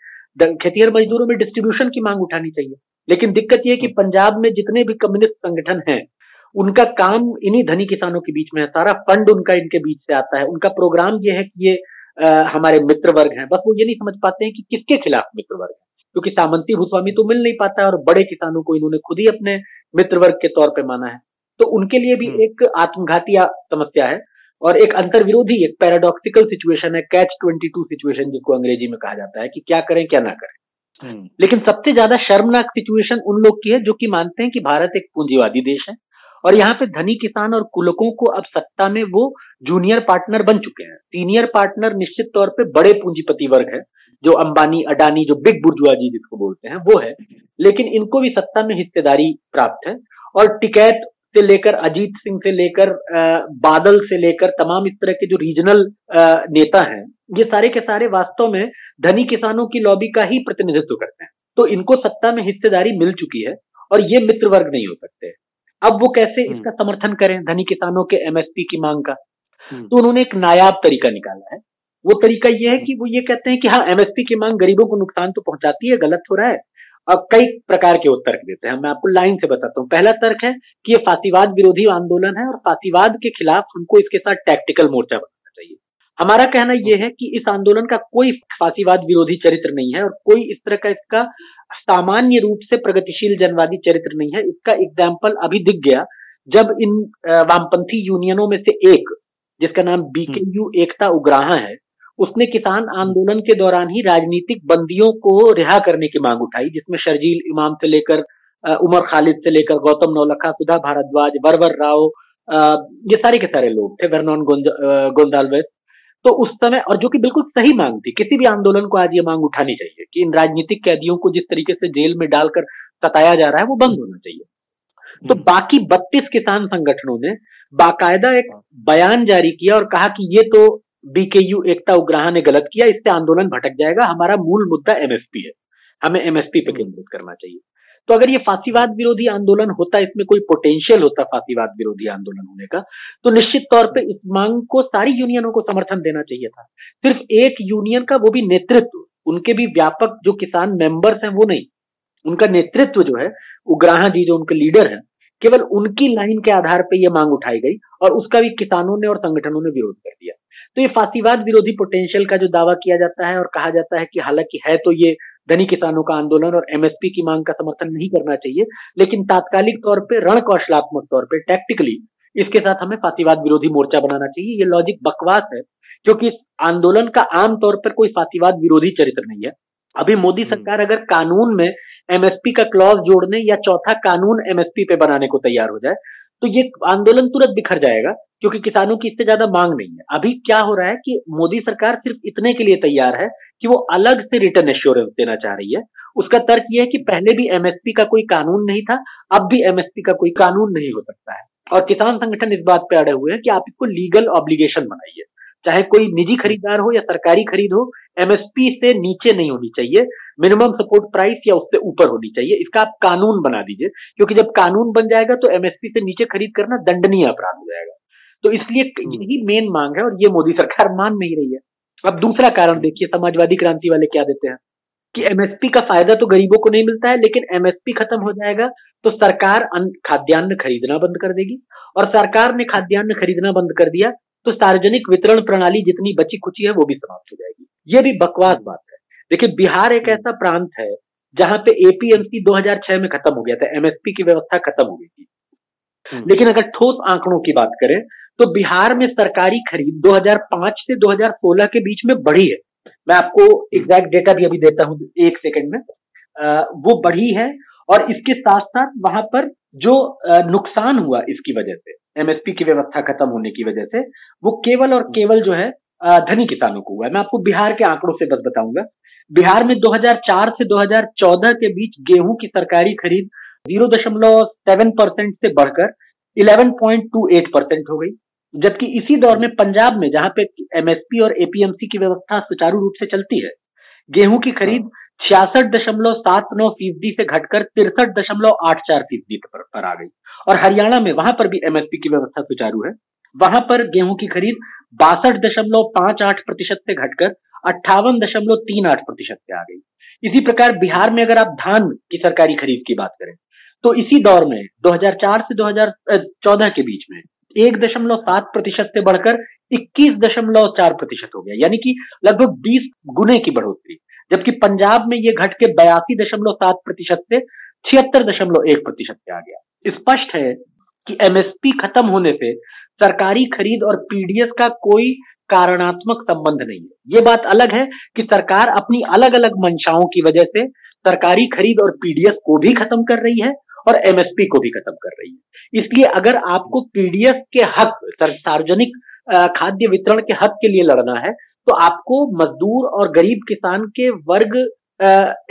खेतीहर मजदूरों में डिस्ट्रीब्यूशन की मांग उठानी चाहिए। लेकिन दिक्कत यह कि पंजाब में जितने भी कम्युनिस्ट संगठन हैं उनका काम इन्हीं धनी किसानों के बीच में है। सारा फंड उनका इनके बीच से आता है। उनका प्रोग्राम ये है कि ये आ, हमारे मित्र वर्ग हैं। बस वो ये नहीं समझ पाते हैं कि किसके खिलाफ मित्र वर्ग है। क्योंकि सामंती भूस्वामी तो मिल नहीं पाता है और बड़े किसानों को इन्होंने खुद ही अपने मित्र वर्ग के तौर पर माना है। तो उनके लिए भी हम्म। एक आत्मघाती समस्या है। और एक अंतर विरोधी एक पैराडॉक्सिकल सिचुएशन है कैच ट्वेंटी टू सिचुएशन जिसको अंग्रेज़ी में कहा जाता है कि क्या करें क्या ना करें। हम्म। लेकिन सबसे ज़्यादा शर्मनाक सिचुएशन उन लोग की है जो कि मानते हैं कि भारत एक पूंजीवादी देश है और यहाँ पे धनी किसान और कुलकों को अब सत्ता में वो जूनियर पार्टनर बन चुके हैं। सीनियर पार्टनर निश्चित तौर पे बड़े पूंजीपति वर्ग है जो अंबानी अडानी जो बिग बुर्जुआजी जिसको बोलते हैं वो है। लेकिन इनको भी सत्ता में हिस्सेदारी प्राप्त है और टिकैत से लेकर अजीत सिंह से लेकर बादल से लेकर तमाम इस तरह के जो रीजनल नेता हैं ये सारे के सारे वास्तव में धनी किसानों की लॉबी का ही प्रतिनिधित्व करते हैं तो इनको सत्ता में हिस्सेदारी मिल चुकी है और ये मित्र वर्ग नहीं हो सकते अब वो कैसे हम्म। इसका समर्थन करें धनी किसानों के एमएसपी की मांग का हम्म। तो उन्होंने एक नायाब तरीका निकाला है वो तरीका ये है कि वो ये कहते हैं कि हाँ एमएसपी की मांग गरीबों को नुकसान तो पहुंचाती है गलत हो रहा है अब कई प्रकार के उत्तर देते हैं। मैं आपको लाइन से बताता हूँ। पहला तर्क है कि ये फांसीवाद विरोधी आंदोलन है और फांसीवाद के खिलाफ हमको इसके साथ टैक्टिकल मोर्चा बनाना चाहिए। हमारा कहना यह है कि इस आंदोलन का कोई फांसीवाद विरोधी चरित्र नहीं है और कोई इस तरह का इसका सामान्य रूप से प्रगतिशील जनवादी चरित्र नहीं है। इसका एग्ज़ाम्पल अभी दिख गया जब इन वामपंथी यूनियनों में से एक जिसका नाम बीकेयू हम्म। एकता उग्राहा है उसने किसान आंदोलन के दौरान ही राजनीतिक बंदियों को रिहा करने की मांग उठाई जिसमें शर्जील इमाम से लेकर उमर खालिद से लेकर गौतम नौलखा सुधा भारद्वाज वरवर राव ये सारे के सारे लोग थे वर्नॉन गोंदालवेस तो उस समय और जो कि बिल्कुल सही मांग थी किसी भी आंदोलन को आज ये मांग उठानी चाहिए कि इन राजनीतिक कैदियों को जिस तरीके से जेल में डालकर सताया जा रहा है वो बंद होना चाहिए तो हम्म। बाकी बत्तीस किसान संगठनों ने बाकायदा एक बयान जारी किया और कहा कि ये तो बीकेयू एकता उग्रह ने गलत किया इससे आंदोलन भटक जाएगा। हमारा मूल मुद्दा एमएसपी है। हमें एमएसपी पे केंद्रित करना चाहिए। तो अगर ये फांसीवाद विरोधी आंदोलन होता इसमें कोई पोटेंशियल होता फांसीवाद विरोधी आंदोलन होने का तो निश्चित तौर पे इस मांग को सारी यूनियनों को समर्थन देना चाहिए था। सिर्फ़ एक यूनियन का वो भी नेतृत्व उनके भी व्यापक जो किसान मेंबर्स हैं वो नहीं। उनका नेतृत्व जो है उग्राहा जी जो उनके लीडर हैं केवल उनकी लाइन के आधार पर यह मांग उठाई गई और उसका भी किसानों ने और संगठनों ने विरोध कर दिया। तो ये फांसीवाद विरोधी पोटेंशियल का जो दावा किया जाता है और कहा जाता है कि हालाँकि है तो ये धनी किसानों का आंदोलन और एमएसपी की मांग का समर्थन नहीं करना चाहिए लेकिन तात्कालिक तौर पर रण कौशलात्मक तौर पर टैक्टिकली इसके साथ हमें फांसीवाद विरोधी मोर्चा बनाना चाहिए ये लॉजिक बकवास है क्योंकि इस आंदोलन का आमतौर पर कोई फांसीवाद विरोधी चरित्र नहीं है अभी मोदी हम्म। सरकार अगर कानून में एमएसपी का क्लॉज जोड़ने या चौथा कानून एमएसपी पे बनाने को तैयार हो जाए तो ये आंदोलन तुरंत बिखर जाएगा, क्योंकि किसानों की इससे ज़्यादा मांग नहीं है। अभी क्या हो रहा है कि मोदी सरकार सिर्फ़ इतने के लिए तैयार है कि वो अलग से रिटर्न एश्योरेंस देना चाह रही है। उसका तर्क यह है कि पहले भी एमएसपी का कोई कानून नहीं था, अब भी एमएसपी का कोई कानून नहीं हो सकता है। और किसान संगठन इस बात पर अड़े हुए हैं कि आप इसको लीगल ऑब्लिगेशन बनाइए। चाहे कोई निजी खरीदार हो या सरकारी खरीद हो एमएसपी से नीचे नहीं होनी चाहिए। मिनिमम सपोर्ट प्राइस या उससे ऊपर होनी चाहिए। इसका आप कानून बना दीजिए क्योंकि जब कानून बन जाएगा तो एमएसपी से नीचे खरीद करना दंडनीय अपराध हो जाएगा। तो इसलिए हम्म। यही मेन मांग है और ये मोदी सरकार मान नहीं रही है। अब दूसरा कारण देखिए समाजवादी क्रांति वाले क्या देते हैं? कि एमएसपी का फ़ायदा तो गरीबों को नहीं मिलता है लेकिन एमएसपी खत्म हो जाएगा तो सरकार खाद्यान्न खरीदना बंद कर देगी। और सरकार ने खाद्यान्न खरीदना बंद कर दिया तो सार्वजनिक वितरण प्रणाली जितनी बची खुची है वो भी समाप्त हो जाएगी। ये भी बकवास बात है। देखिए बिहार एक ऐसा प्रांत है जहाँ पे एपीएमसी 2006 में खत्म हो गया था एमएसपी की व्यवस्था खत्म हो गई थी। हम्म। लेकिन अगर ठोस आंकड़ों की बात करें तो बिहार में सरकारी खरीद 2005 से 2016 के बीच में बढ़ी है। मैं आपको एग्जैक्ट डेटा भी अभी देता हूँ एक सेकंड में। आ, वो बढ़ी है और इसके साथ साथ वहाँ पर जो नुकसान हुआ इसकी वजह से एमएसपी की व्यवस्था खत्म होने की वजह से वो केवल और केवल जो है धनी किसानों को हुआ है। मैं आपको बिहार के आंकड़ों से बस बताऊँगा। बिहार में 2004 से 2014 के बीच गेहूँ की सरकारी खरीद 0.7 परसेंट से बढ़कर 11.28 परसेंट हो गई। जबकि इसी दौर में पंजाब में जहाँ पे एमएसपी और एपीएमसी की व्यवस्था सुचारू रूप से चलती है गेहूँ की खरीद छियासठ दशमलव सात नौ फ़ीसदी से घटकर तिरसठ दशमलव आठ चार फ़ीसदी पर, पर आ गई। और हरियाणा में वहाँ पर भी एमएसपी की व्यवस्था सुचारू है। वहाँ पर गेहूँ की खरीद बासठ दशमलव पाँच आठ प्रतिशत से घटकर अट्ठावन दशमलव तीन आठ प्रतिशत से आ गई। इसी प्रकार बिहार में अगर आप धान की सरकारी खरीद की बात करें तो इसी दौर में 2004 से 2014 के बीच में, एक दशमलव सात प्रतिशत से बढ़कर इक्कीस दशमलव चार प्रतिशत हो गया। यानी कि लगभग बीस गुने की बढ़ोतरी। जबकि पंजाब में ये घट के बयासी दशमलव सात प्रतिशत से छिहत्तर दशमलव एक प्रतिशत से आ गया। स्पष्ट है कि एमएसपी खत्म होने से सरकारी खरीद और पीडीएस का कोई कारणात्मक संबंध नहीं है। ये बात अलग है कि सरकार अपनी अलग अलग मंशाओं की वजह से सरकारी खरीद और पीडीएस को भी खत्म कर रही है और एमएसपी को भी खत्म कर रही है। इसलिए अगर आपको पीडीएस के हक सार्वजनिक खाद्य वितरण के हक के लिए लड़ना है तो आपको मजदूर और गरीब किसान के वर्ग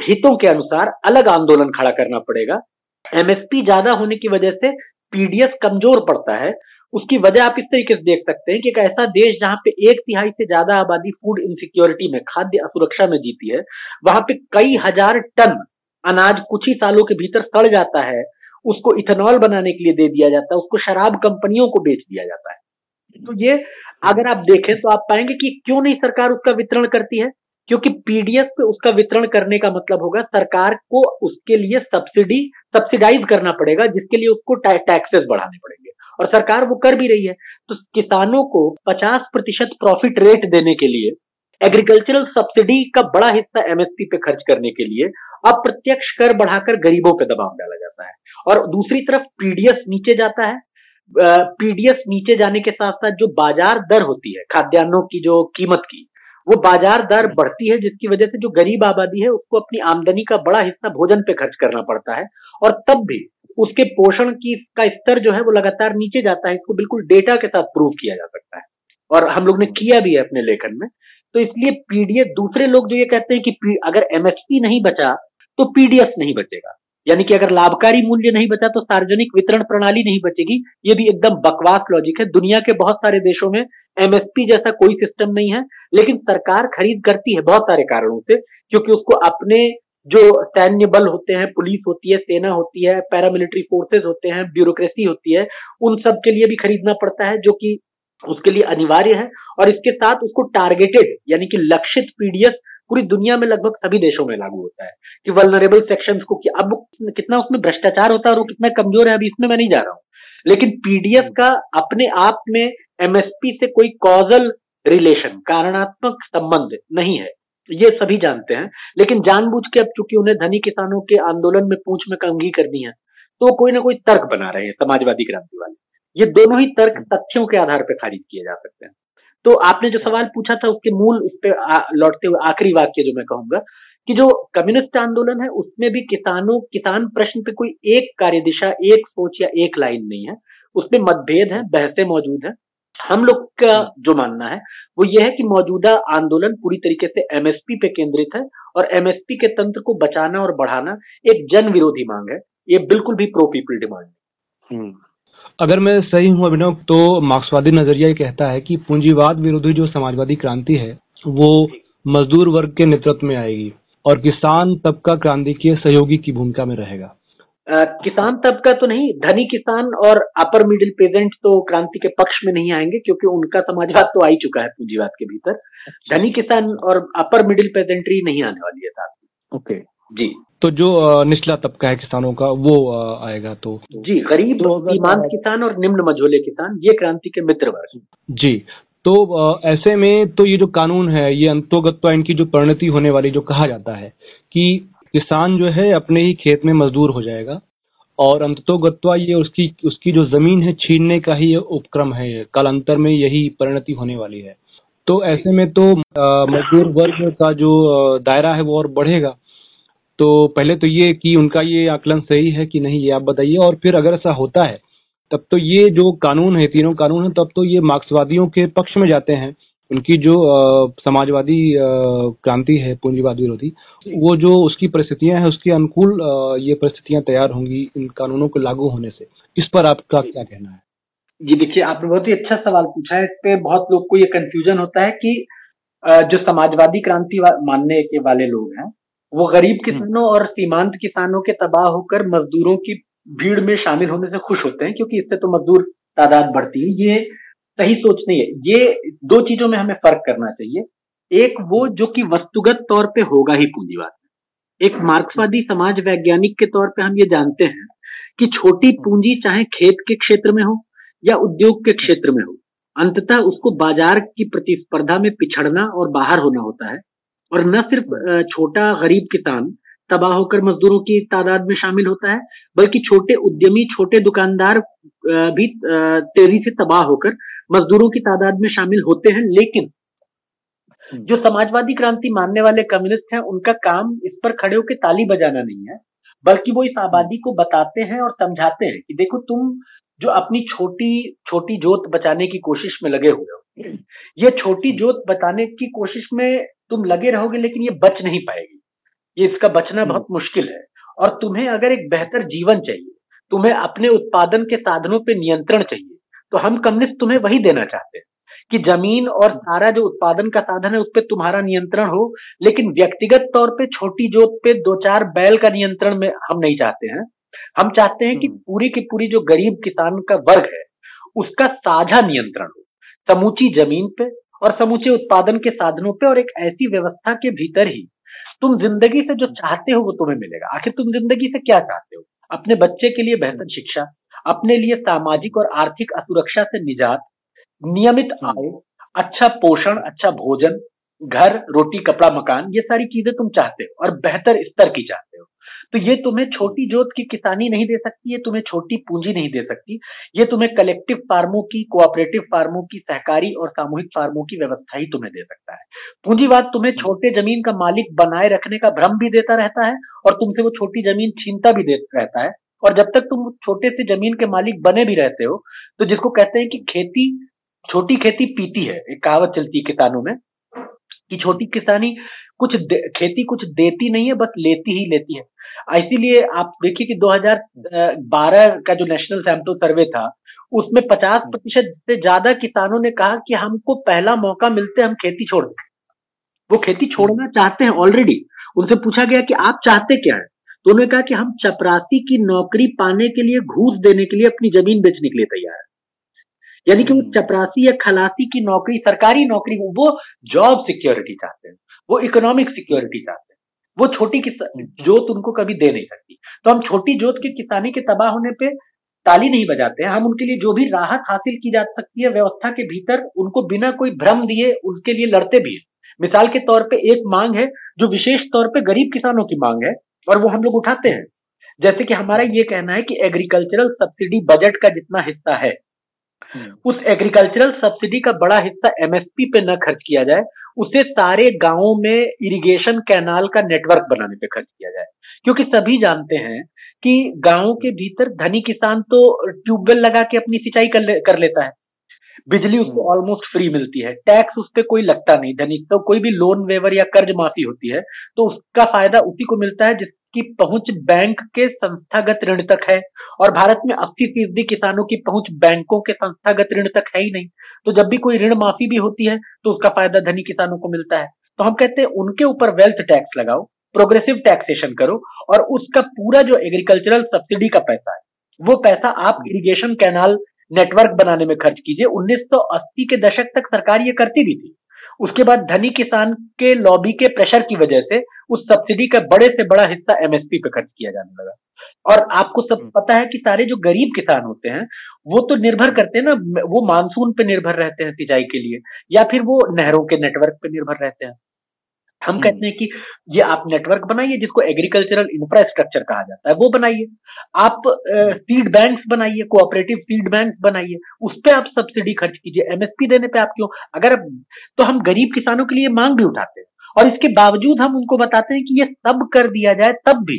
हितों के अनुसार अलग आंदोलन खड़ा करना पड़ेगा। एमएसपी ज़्यादा होने की वजह से पीडीएस कमज़ोर पड़ता है, उसकी वजह आप इस तरीके से देख सकते हैं कि एक ऐसा देश जहाँ पे एक तिहाई से ज़्यादा आबादी फ़ूड इनसिक्योरिटी में, खाद्य असुरक्षा में जीती है, वहाँ पे कई हज़ार टन अनाज कुछ ही सालों के भीतर सड़ जाता है, उसको इथेनॉल बनाने के लिए दे दिया जाता है, उसको शराब कंपनियों को बेच दिया जाता है। तो ये अगर आप देखें तो आप पाएँगे कि क्यों नहीं सरकार उसका वितरण करती है? क्योंकि पीडीएस पे उसका वितरण करने का मतलब होगा सरकार को उसके लिए सब्सिडी सब्सिडाइज करना पड़ेगा, जिसके लिए उसको टैक्सेस बढ़ाने पड़ेंगे। और सरकार वो कर भी रही है। तो किसानों को 50 प्रतिशत प्रॉफिट रेट देने के लिए एग्रीकल्चरल सब्सिडी का बड़ा हिस्सा एमएसपी पे खर्च करने के लिए अप्रत्यक्ष कर बढ़ाकर गरीबों पे दबाव डाला जाता है। और दूसरी तरफ़ पीडीएस नीचे जाता है। पीडीएस नीचे जाने के साथ साथ जो बाज़ार दर होती है, खाद्यान्नों की जो कीमत की वो बाज़ार दर बढ़ती है, जिसकी वजह से जो गरीब आबादी है, उसको अपनी आमदनी का बड़ा हिस्सा भोजन पे खर्च करना पड़ता है और तब भी उसके पोषण की, का स्तर जो है वो लगातार नीचे जाता है। इसको बिल्कुल डेटा के साथ प्रूव किया जा सकता है। और हम लोग ने किया भी है अपने लेखन में। तो इसलिए पीडीएस दूसरे लोग जो ये कहते हैं कि अगर एमएसपी नहीं बचा तो पीडीएस नहीं बचेगा। यानी कि अगर लाभकारी मूल्य नहीं बचा तो सार्वजनिक वितरण प्रणाली नहीं बचेगी। ये भी एकदम बकवास लॉजिक है। दुनिया के बहुत सारे देशों में एमएसपी जैसा कोई सिस्टम नहीं है, लेकिन सरकार खरीद करती है बहुत सारे कारणों से, क्योंकि उसको अपने जो सैन्य बल होते हैं, पुलिस होती है, सेना होती है पैरामिलिट्री फोर्सेस होते हैं ब्यूरोक्रेसी होती है, उन सब के लिए भी खरीदना पड़ता है, जो कि उसके लिए अनिवार्य है। और इसके साथ उसको टारगेटेड यानी कि लक्षित पीडीएस पूरी दुनिया में लगभग सभी देशों में लागू होता है कि वलनरेबल सेक्शंस को कि अब कितना उसमें भ्रष्टाचार होता है और वो कितना कमज़ोर है अभी इसमें मैं नहीं जा रहा हूँ। लेकिन पीडीएफ का अपने आप में एमएसपी से कोई कॉजल रिलेशन कारणात्मक संबंध नहीं है। ये सभी जानते हैं। लेकिन जानबूझ के अब चूँकि उन्हें धनी किसानों के आंदोलन में पूछ में कंघी करनी है तो कोई ना कोई तर्क बना रहे हैं समाजवादी क्रांति वाले। ये दोनों ही तर्क तथ्यों के आधार पर खारिज किए जा सकते हैं। तो आपने जो सवाल पूछा था उसके मूल उस पर लौटते हुए आखिरी वाक्य जो मैं कहूँगा कि जो कम्युनिस्ट आंदोलन है, उसमें भी किसानों, किसान प्रश्न पे कोई एक कार्य दिशा एक सोच या एक लाइन नहीं है। उसमें मतभेद है, बहसें मौजूद है। हम लोग का जो मानना है, वो ये है कि मौजूदा आंदोलन पूरी तरीके से एमएसपी पे केंद्रित है और एमएसपी के तंत्र को बचाना और बढ़ाना एक जन विरोधी मांग है। ये बिल्कुल भी प्रो पीपल डिमांड अगर मैं सही हूँ अभिनव तो मार्क्सवादी नज़रिया कहता है कि पूंजीवाद विरोधी जो समाजवादी क्रांति है वो मजदूर वर्ग के नेतृत्व में आएगी और किसान तबका क्रांति के सहयोगी की भूमिका में रहेगा। आ, किसान तबका तो नहीं धनी किसान और अपर मिडिल पेजेंट तो क्रांति के पक्ष में नहीं आएँगे क्योंकि उनका समाजवाद तो आ ही चुका है पूंजीवाद के भीतर। धनी किसान और अपर मिडिल पेजेंट्री नहीं आने वाली है साथ ओके। जी। तो जो निचला तबका है किसानों का वो आएगा तो जी गरीब सीमांत किसान और निम्न मझोले किसान ये क्रांति के मित्र वर्ग जी। तो ऐसे में तो ये जो कानून है ये अंतोगत्वा इनकी जो परिणति होने वाली जो कहा जाता है कि किसान जो है अपने ही खेत में मजदूर हो जाएगा और अंततोगत्वा ये उसकी उसकी जो ज़मीन है छीनने का ही उपक्रम है कालांतर में यही परिणति होने वाली है। तो ऐसे में तो मजदूर वर्ग का जो दायरा है वो और बढ़ेगा। तो पहले तो ये कि उनका ये आकलन सही है कि नहीं, ये आप बताइए। और फिर अगर ऐसा होता है, तब तो ये जो कानून है, तीनों कानून है, तब तो ये मार्क्सवादियों के पक्ष में जाते हैं। उनकी जो समाजवादी क्रांति है, पूंजीवाद विरोधी, वो जो उसकी परिस्थितियाँ हैं, उसके अनुकूल ये परिस्थितियाँ तैयार होंगी इन कानूनों के लागू होने से। इस पर आपका क्या कहना है? जी, देखिए, आपने बहुत ही अच्छा सवाल पूछा है। इस पे बहुत लोग को ये कंफ्यूजन होता है कि जो समाजवादी क्रांति मानने के वाले लोग हैं वो गरीब किसानों और सीमांत किसानों के तबाह होकर मजदूरों की भीड़ में शामिल होने से खुश होते हैं क्योंकि इससे तो मजदूर तादाद बढ़ती है। ये सही सोच नहीं है। ये दो चीज़ों में हमें फ़र्क करना चाहिए। एक वो जो कि वस्तुगत तौर पे होगा ही पूंजीवाद एक मार्क्सवादी समाज वैज्ञानिक के तौर पे हम ये जानते हैं कि छोटी पूंजी चाहे खेत के क्षेत्र में हो या उद्योग के क्षेत्र में हो अंततः उसको बाज़ार की प्रतिस्पर्धा में पिछड़ना और बाहर होना होता है। और न सिर्फ़ छोटा गरीब किसान तबाह होकर मजदूरों की तादाद में शामिल होता है बल्कि छोटे उद्यमी छोटे दुकानदार भी तेज़ी से तबाह होकर मजदूरों की तादाद में शामिल होते हैं। लेकिन जो समाजवादी क्रांति मानने वाले कम्युनिस्ट हैं उनका काम इस पर खड़े होकर ताली बजाना नहीं है बल्कि वो इस आबादी को बताते हैं और समझाते हैं कि देखो तुम जो अपनी छोटी छोटी जोत बचाने की कोशिश में लगे हुए हो ये छोटी जोत बचाने की कोशिश में तुम लगे रहोगे लेकिन ये बच नहीं पाएगी। ये इसका बचना बहुत मुश्किल है। और तुम्हें अगर एक बेहतर जीवन चाहिए तुम्हें अपने उत्पादन के साधनों पर नियंत्रण चाहिए तो हम कम्युनिस्ट तुम्हें वही देना चाहते हैं कि ज़मीन और सारा जो उत्पादन का साधन है उस पर तुम्हारा नियंत्रण हो लेकिन व्यक्तिगत तौर पे छोटी जोत पे दो चार बैल का नियंत्रण में हम नहीं चाहते हैं। हम चाहते हैं कि पूरी की पूरी जो गरीब किसान का वर्ग है उसका साझा नियंत्रण हो। समूची ज़मीन पे और समूचे उत्पादन के साधनों पे और एक ऐसी व्यवस्था के भीतर ही तुम ज़िंदगी से जो चाहते हो वो तुम्हें मिलेगा। आखिर तुम ज़िंदगी से क्या चाहते हो? अपने बच्चे के लिए बेहतर शिक्षा अपने लिए सामाजिक और आर्थिक असुरक्षा से निजात नियमित आय अच्छा पोषण अच्छा भोजन घर रोटी कपड़ा मकान ये सारी चीज़ें तुम चाहते हो और बेहतर स्तर की चाहते हो। तो ये तुम्हें छोटी जोत की किसानी नहीं दे सकती, ये तुम्हें छोटी पूंजी नहीं दे सकती। ये तुम्हें कलेक्टिव फार्मों की कोऑपरेटिव फार्मों की, सहकारी और सामूहिक फार्मों की व्यवस्था ही तुम्हें दे सकता है। पूंजीवाद तुम्हें छोटे ज़मीन का मालिक बनाए रखने का भ्रम भी देता रहता है और तुमसे वो छोटी ज़मीन छीनता भी देता रहता है। और जब तक तुम छोटे से ज़मीन के मालिक बने भी रहते हो तो जिसको कहते हैं कि खेती, छोटी खेती पीती है, एक कहावत चलती है किसानों में, कि छोटी किसानी कुछ खेती कुछ देती नहीं है बस लेती ही लेती है। इसीलिए आप देखिए कि 2012 का जो नेशनल सैंपल सर्वे था उसमें 50 प्रतिशत से ज़्यादा किसानों ने कहा कि हमको पहला मौका मिलते हम खेती छोड़ दें। वो खेती छोड़ना चाहते हैं ऑलरेडी उनसे पूछा गया कि आप चाहते क्या है? तो उन्होंने कहा कि हम चपरासी की नौकरी पाने के लिए घूस देने के लिए अपनी ज़मीन बेचने के लिए तैयार है। यानी कि वो चपरासी या खलासी की नौकरी सरकारी नौकरी वो जॉब सिक्योरिटी चाहते हैं। वो इकोनॉमिक सिक्योरिटी चाहते हैं। वो छोटी जोत उनको कभी दे नहीं सकती। तो हम छोटी जोत के किसानी के तबाह होने पे ताली नहीं बजाते हैं। हम उनके लिए जो भी राहत हासिल की जा सकती है व्यवस्था के भीतर उनको बिना कोई भ्रम दिए उनके लिए लड़ते भी हैं। मिसाल के तौर पे एक मांग है जो विशेष तौर पे गरीब किसानों की मांग है और वो हम लोग उठाते हैं। जैसे कि हमारा ये कहना है कि एग्रीकल्चरल सब्सिडी बजट का जितना हिस्सा है उस एग्रीकल्चरल सब्सिडी का बड़ा हिस्सा एमएसपी पे न खर्च किया जाए उसे सारे गाँवों में इरिगेशन कैनाल का नेटवर्क बनाने पे खर्च किया जाए। क्योंकि सभी जानते हैं कि गाँवों के भीतर धनी किसान तो ट्यूबवेल लगा के अपनी सिंचाई कर, ले, कर लेता है। बिजली उसको ऑलमोस्ट फ्री मिलती है। टैक्स उस पर कोई लगता नहीं। धनी तो कोई भी लोन वेवर या कर्ज माफ़ी होती है तो उसका फ़ायदा उसी को मिलता है जिसकी पहुँच बैंक के संस्थागत ऋण तक है और भारत में अस्सी फ़ीसदी किसानों की पहुँच बैंकों के संस्थागत ऋण तक है ही नहीं। तो जब भी कोई ऋण माफ़ी भी होती है तो उसका फ़ायदा धनी किसानों को मिलता है। तो हम कहते हैं, उनके ऊपर वेल्थ टैक्स लगाओ प्रोग्रेसिव टैक्सेशन करो और उसका पूरा जो एग्रीकल्चरल सब्सिडी का पैसा है, वो पैसा आप इरिगेशन कैनाल नेटवर्क बनाने में खर्च कीजिए। 1980 के दशक तक सरकार ये करती भी थी। उसके बाद धनी किसान के लॉबी के प्रेशर की वजह से उस सब्सिडी का बड़े से बड़ा हिस्सा एमएसपी पे खर्च किया जाने लगा। और आपको सब पता है कि सारे जो गरीब किसान होते हैं वो तो निर्भर करते हैं ना वो मानसून पे निर्भर रहते हैं सिंचाई के लिए या फिर वो नहरों के नेटवर्क पे निर्भर रहते हैं। हम कहते हैं कि ये आप नेटवर्क बनाइए जिसको एग्रीकल्चरल इंफ्रास्ट्रक्चर कहा जाता है वो बनाइए। आप सीड बैंक्स बनाइए कोऑपरेटिव सीड बैंक बनाइए उस पर आप सब्सिडी खर्च कीजिए एमएसपी देने पे आप क्यों? अगर तो हम गरीब किसानों के लिए मांग भी उठाते हैं। और इसके बावजूद हम उनको बताते हैं कि ये सब कर दिया जाए तब भी।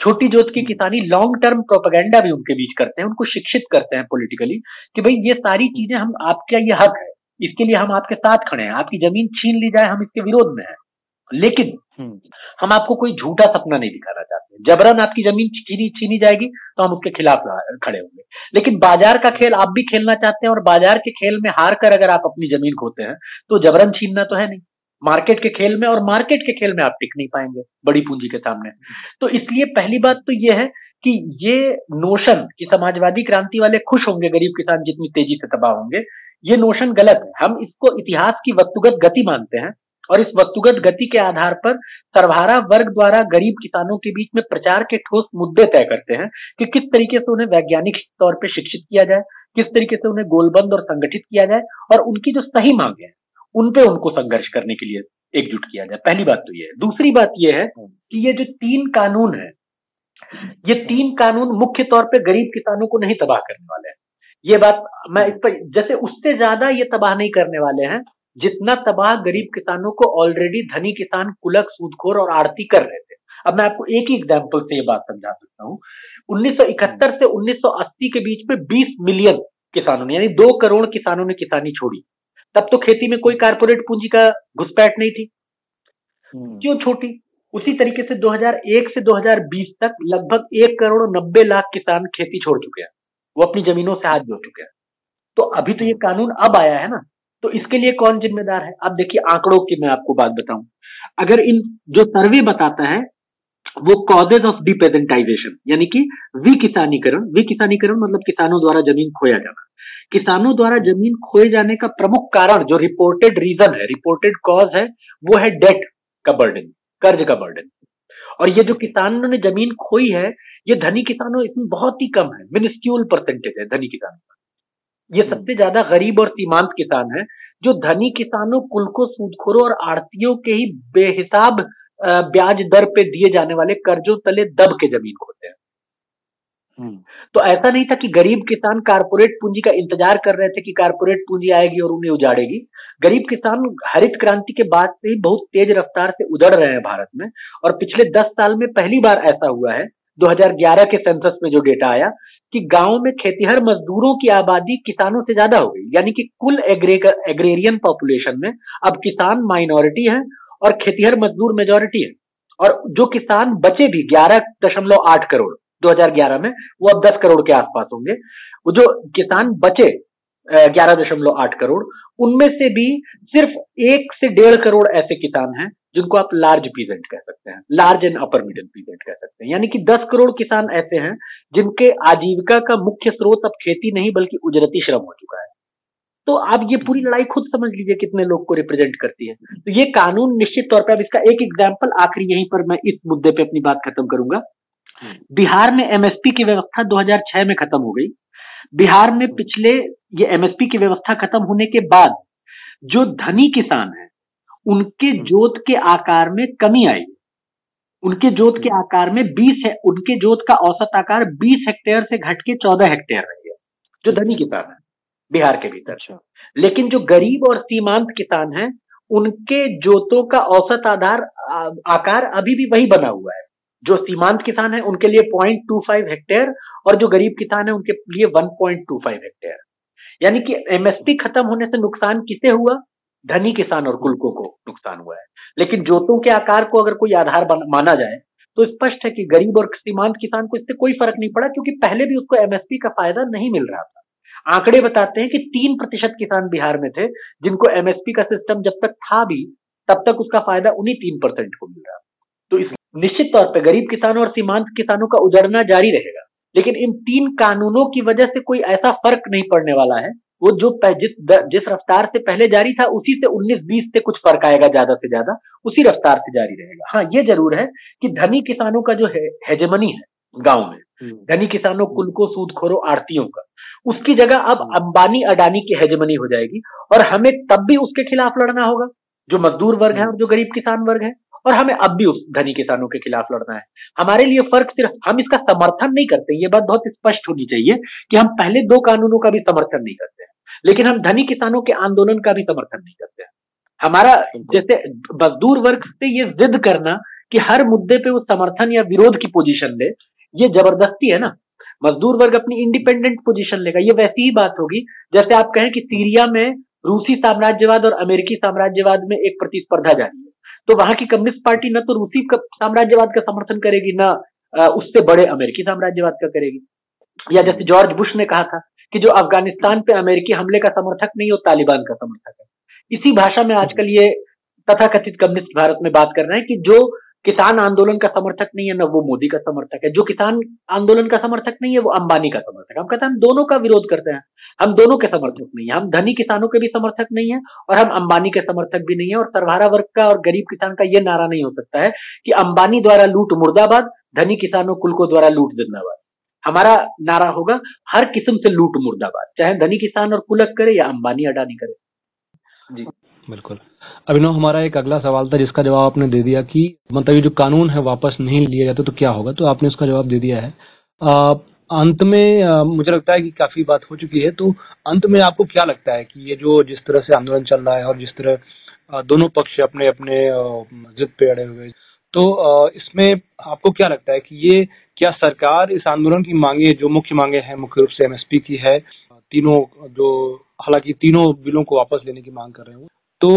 छोटी जोत की किसानी लॉन्ग टर्म प्रोपेगेंडा भी उनके बीच करते हैं उनको शिक्षित करते हैं पॉलिटिकली कि भाई ये सारी चीज़ें हम आपका ये हक है। इसके लिए हम आपके साथ खड़े हैं आपकी ज़मीन छीन ली जाए हम इसके विरोध में हैं। लेकिन हम आपको कोई झूठा सपना नहीं दिखाना चाहते जबरन आपकी ज़मीन छीनी छीनी जाएगी तो हम उसके खिलाफ खड़े होंगे। लेकिन बाज़ार का खेल आप भी खेलना चाहते हैं और बाज़ार के खेल में हार कर अगर आप अपनी ज़मीन खोते हैं तो जबरन छीनना तो है नहीं। मार्केट के खेल में और मार्केट के खेल में आप टिक नहीं पाएँगे बड़ी पूंजी के सामने। तो इसलिए पहली बात तो ये है कि ये नोशन कि समाजवादी क्रांति वाले खुश होंगे गरीब किसान जितनी तेज़ी से तबाह होंगे ये नोशन गलत है। हम इसको इतिहास की वस्तुगत गति मानते हैं। और इस वस्तुगत गति के आधार पर सर्वहारा वर्ग द्वारा गरीब किसानों के बीच में प्रचार के ठोस मुद्दे तय करते हैं कि किस तरीके से उन्हें वैज्ञानिक तौर पर शिक्षित किया जाए, किस तरीके से उन्हें गोलबंद और संगठित किया जाए और उनकी जो सही मांगे हैं, उन पे उनको संघर्ष करने के लिए एकजुट किया जाए। पहली बात तो ये है। दूसरी बात यह है कि ये जो तीन कानून है, ये तीन कानून मुख्य तौर पे गरीब किसानों को नहीं तबाह करने वाले हैं। ये बात मैं इस पर, जैसे उससे ज़्यादा ये तबाह नहीं करने वाले हैं जितना तबाह गरीब किसानों को ऑलरेडी धनी किसान कुलक सूदखोर और आरती कर रहे थे। अब मैं आपको एक ही एग्ज़ाम्पल से ये बात समझा सकता हूँ। 1971 से 1980 के बीच में 20 मिलियन किसानों ने यानी दो करोड़ किसानों ने किसानी छोड़ी। तब तो खेती में कोई कारपोरेट पूंजी का घुसपैठ नहीं थी। हम्म। क्यों छोटी? उसी तरीके से 2001 से 2020 तक लगभग एक करोड़ नब्बे लाख किसान खेती छोड़ चुके हैं। वो अपनी जमीनों से हाथ जोड़ चुके हैं। तो अभी तो ये कानून अब आया है ना। तो इसके लिए कौन जिम्मेदार है? अब देखिए, आंकड़ों की मैं आपको बात बताऊँ। अगर इन जो सर्वे बताता है, वो कॉजेज ऑफ़ डिप्रेजेंटाइजेशन यानी कि विकिसानीकरण विकिसानीकरण मतलब किसानों द्वारा ज़मीन खोया जाना। किसानों द्वारा ज़मीन खोए जाने का प्रमुख कारण, जो रिपोर्टेड रीजन है रिपोर्टेड कॉज है, वो है डेट का बर्डन कर्ज का बर्डन और ये जो किसानों ने ज़मीन खोई है, ये धनी किसानों, इसमें बहुत ही कम है मिनिस्क्यूल परसेंटेज है धनी किसानों का ये सबसे ज़्यादा गरीब और सीमांत किसान है जो धनी किसानों कुल को सूदखोरों और आड़तियों के ही बेहिसाब ब्याज दर पे दिए जाने वाले कर्जों तले दब के ज़मीन खोते हैं। हम्म। तो ऐसा नहीं था कि गरीब किसान कारपोरेट पूंजी का इंतज़ार कर रहे थे कि कारपोरेट पूंजी आएगी और उन्हें उजाड़ेगी। गरीब किसान हरित क्रांति के बाद से ही बहुत तेज रफ्तार से उजड़ रहे हैं भारत में और पिछले दस साल में पहली बार ऐसा हुआ है। 2011 के सेंसस में जो डेटा आया कि गाँव में खेतीहर मजदूरों की आबादी किसानों से ज़्यादा हो गई। यानी कि कुल एग्रे, एग्रेरियन पॉपुलेशन में अब किसान माइनॉरिटी है और खेतीहर मजदूर मेजोरिटी है। और जो किसान बचे भी ग्यारह दशमलव आठ करोड़ 2011 में वो अब 10 करोड़ के आसपास होंगे। वो जो किसान बचे ग्यारह दशमलव आठ करोड़ उनमें से भी सिर्फ़ एक से डेढ़ करोड़ ऐसे किसान हैं जिनको आप लार्ज पीजेंट कह सकते हैं large and upper middle peasant कह सकते हैं। यानी कि दस करोड़ किसान ऐसे हैं जिनके आजीविका का मुख्य स्रोत अब खेती नहीं बल्कि उजरती श्रम हो चुका है। तो आप ये पूरी लड़ाई खुद समझ लीजिए कितने लोग को रिप्रेजेंट करती है। तो ये कानून निश्चित तौर पर अब इसका एक एग्ज़ाम्पल आखिरी यहीं पर मैं इस मुद्दे पे अपनी बात खत्म करूँगा। बिहार में एमएसपी की व्यवस्था 2006 में खत्म हो गई। बिहार में पिछले ये एमएसपी की व्यवस्था खत्म होने के बाद जो धनी किसान है उनके जोत के आकार में कमी आई। उनके जोत के आकार में 20 है उनके जोत का औसत आकार 20 हेक्टेयर से घट के 14 हेक्टेयर रह गया जो धनी किसान है बिहार के भीतर। अच्छा। लेकिन जो गरीब और सीमांत किसान हैं उनके जोतों का औसत आधार आकार अभी भी वही बना हुआ है। जो सीमांत किसान है उनके लिए पॉइंट टू फाइव हेक्टेयर और जो गरीब किसान है उनके लिए one point two five hectare. यानी कि एमएसपी खत्म होने से नुकसान किसे हुआ? धनी किसान और कुलकों को नुकसान हुआ है। लेकिन जोतों के आकार को अगर कोई आधार माना जाए तो स्पष्ट है कि गरीब और सीमांत किसान को इससे कोई फ़र्क नहीं पड़ा, क्योंकि पहले भी उसको एमएसपी का फ़ायदा नहीं मिल रहा था। आंकड़े बताते हैं कि तीन प्रतिशत किसान बिहार में थे, जिनको एमएसपी का सिस्टम जब तक था भी, तब तक उसका फ़ायदा उन्हीं तीन परसेंट को मिल रहा तो इस, निश्चित तौर पर गरीब किसानों और सीमांत किसानों का उजड़ना जारी रहेगा। लेकिन इन तीन कानूनों की वजह से कोई ऐसा फ़र्क नहीं पड़ने वाला है वो जो जिस जिस रफ्तार से पहले जारी था उसी से 19-20 से कुछ फ़र्क आएगा ज़्यादा से ज़्यादा उसी रफ्तार से जारी रहेगा। हाँ ये ज़रूर है कि धनी किसानों का जो है हेजमनी है गाँव में। हम्म। धनी किसानों कुल को सूदखोरों आरतियों का। उसकी जगह अब हम्म। अंबानी अडानी की हेजमनी हो जाएगी और हमें तब भी उसके खिलाफ लड़ना होगा जो मजदूर वर्ग है और जो गरीब किसान वर्ग है और हमें अब भी उस धनी किसानों के खिलाफ लड़ना है। हमारे लिए फ़र्क सिर्फ़ हम इसका समर्थन नहीं करते ये बात बहुत स्पष्ट होनी चाहिए कि हम पहले दो कानूनों का भी समर्थन नहीं करते हैं। लेकिन हम धनी किसानों के आंदोलन का भी समर्थन नहीं करते हमारा जैसे मजदूर वर्ग से ये जिद करना कि हर मुद्दे पे वो समर्थन या विरोध की पोजीशन ले, ये ज़बरदस्ती है ना। मजदूर वर्ग अपनी इंडिपेंडेंट पोजीशन लेगा। ये वैसी ही बात होगी। जैसे आप कहें कि सीरिया में रूसी साम्राज्यवाद और अमेरिकी साम्राज्यवाद में एक प्रतिस्पर्धा जारी है। तो वहाँ की कम्युनिस्ट पार्टी न तो रूसी साम्राज्यवाद का समर्थन करेगी ना उससे बड़े अमेरिकी साम्राज्यवाद का करेगी। या जैसे जॉर्ज बुश ने कहा था कि जो अफ़गानिस्तान पे अमेरिकी हमले का समर्थक नहीं हो, तालिबान का समर्थक है। इसी भाषा में आजकल ये तथाकथित कम्युनिस्ट भारत में बात कर रहे हैं कि जो किसान आंदोलन का समर्थक नहीं है, ना वो मोदी का समर्थक है। जो किसान आंदोलन का समर्थक नहीं है, वो अंबानी का समर्थक है। हम कहते हैं, हम दोनों का विरोध करते हैं। हम दोनों के समर्थक नहीं है। हम धनी किसानों के भी समर्थक नहीं है और हम अंबानी के समर्थक भी नहीं है और सर्वहारा वर्ग का और गरीब किसान का यह नारा नहीं हो सकता है कि अंबानी द्वारा लूट मुर्दाबाद, धनी किसानों कुल को द्वारा लूट जिंदाबाद। हमारा नारा होगा हर किस्म से लूट मुर्दाबाद चाहे धनी किसान और कुलक करे या अंबानी अडानी करे। जी। बिल्कुल। अभिनव हमारा एक अगला सवाल था जिसका जवाब आपने दे दिया कि मतलब ये जो कानून है वापस नहीं लिए जाते तो क्या होगा? तो आपने इसका जवाब दे दिया है। आ, अंत में आ, मुझे लगता है कि काफ़ी बात हो चुकी है तो अंत में आपको क्या लगता है कि ये जो जिस तरह से आंदोलन चल रहा है और जिस तरह दोनों पक्ष अपने अपने जिद पे अड़े हुए तो इसमें आपको क्या लगता है कि ये क्या सरकार इस आंदोलन की मांगे, जो मुख्य मांगे हैं, मुख्य रूप से एमएसपी की है, तीनों, जो, हालाँकि तीनों बिलों को वापस लेने की मांग कर रहे हैं तो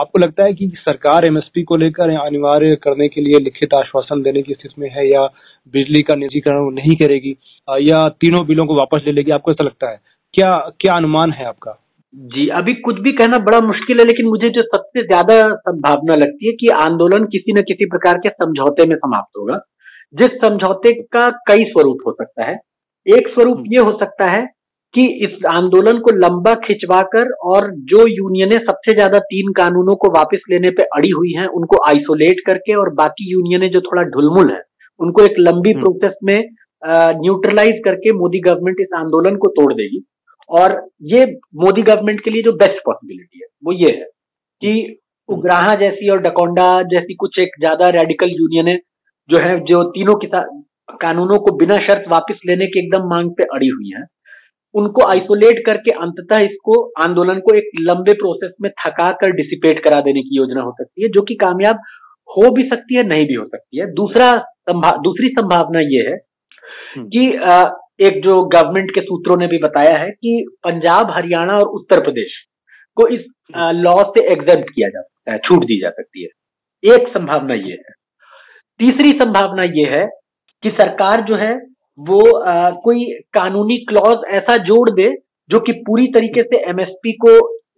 आपको लगता है कि सरकार एमएसपी को लेकर अनिवार्य करने के लिए लिखित आश्वासन देने की स्थिति में है या बिजली का निजीकरण नहीं करेगी या तीनों बिलों को वापस ले लेगी? आपको ऐसा लगता है? क्या क्या अनुमान है आपका? जी, अभी कुछ भी कहना बड़ा मुश्किल है, लेकिन मुझे जो सबसे ज़्यादा संभावना लगती है कि आंदोलन किसी न किसी प्रकार के समझौते में समाप्त होगा। जिस समझौते का कई स्वरूप हो सकता है। एक स्वरूप ये हो सकता है कि इस आंदोलन को लंबा खिंचवाकर और जो यूनियनें सबसे ज़्यादा तीन कानूनों को वापस लेने पे अड़ी हुई हैं उनको आइसोलेट करके और बाकी यूनियनें जो थोड़ा ढुलमुल है उनको एक लंबी प्रोसेस हम्म। में न्यूट्रलाइज करके मोदी गवर्नमेंट इस आंदोलन को तोड़ देगी। और ये मोदी गवर्नमेंट के लिए जो बेस्ट पॉसिबिलिटी है वो ये है कि उग्राहा जैसी और डकोंडा जैसी कुछ एक ज़्यादा रेडिकल यूनियनें जो है जो तीनों कानूनों को बिना शर्त वापस लेने की एकदम मांग पे अड़ी हुई है। उनको आइसोलेट करके अंततः इसको आंदोलन को एक लंबे प्रोसेस में थका कर डिसिपेट करा देने की योजना हो सकती है जो कि कामयाब हो भी सकती है नहीं भी हो सकती है। दूसरा संभा, दूसरी संभावना यह है हम्म। कि एक जो गवर्नमेंट के सूत्रों ने भी बताया है कि पंजाब हरियाणा और उत्तर प्रदेश को इस लॉ से एग्जेप्ट किया जा सकता है छूट दी जा सकती है। एक संभावना यह है। तीसरी संभावना यह है कि सरकार जो है वो आ, कोई कानूनी क्लॉज ऐसा जोड़ दे जो कि पूरी तरीके से एमएसपी को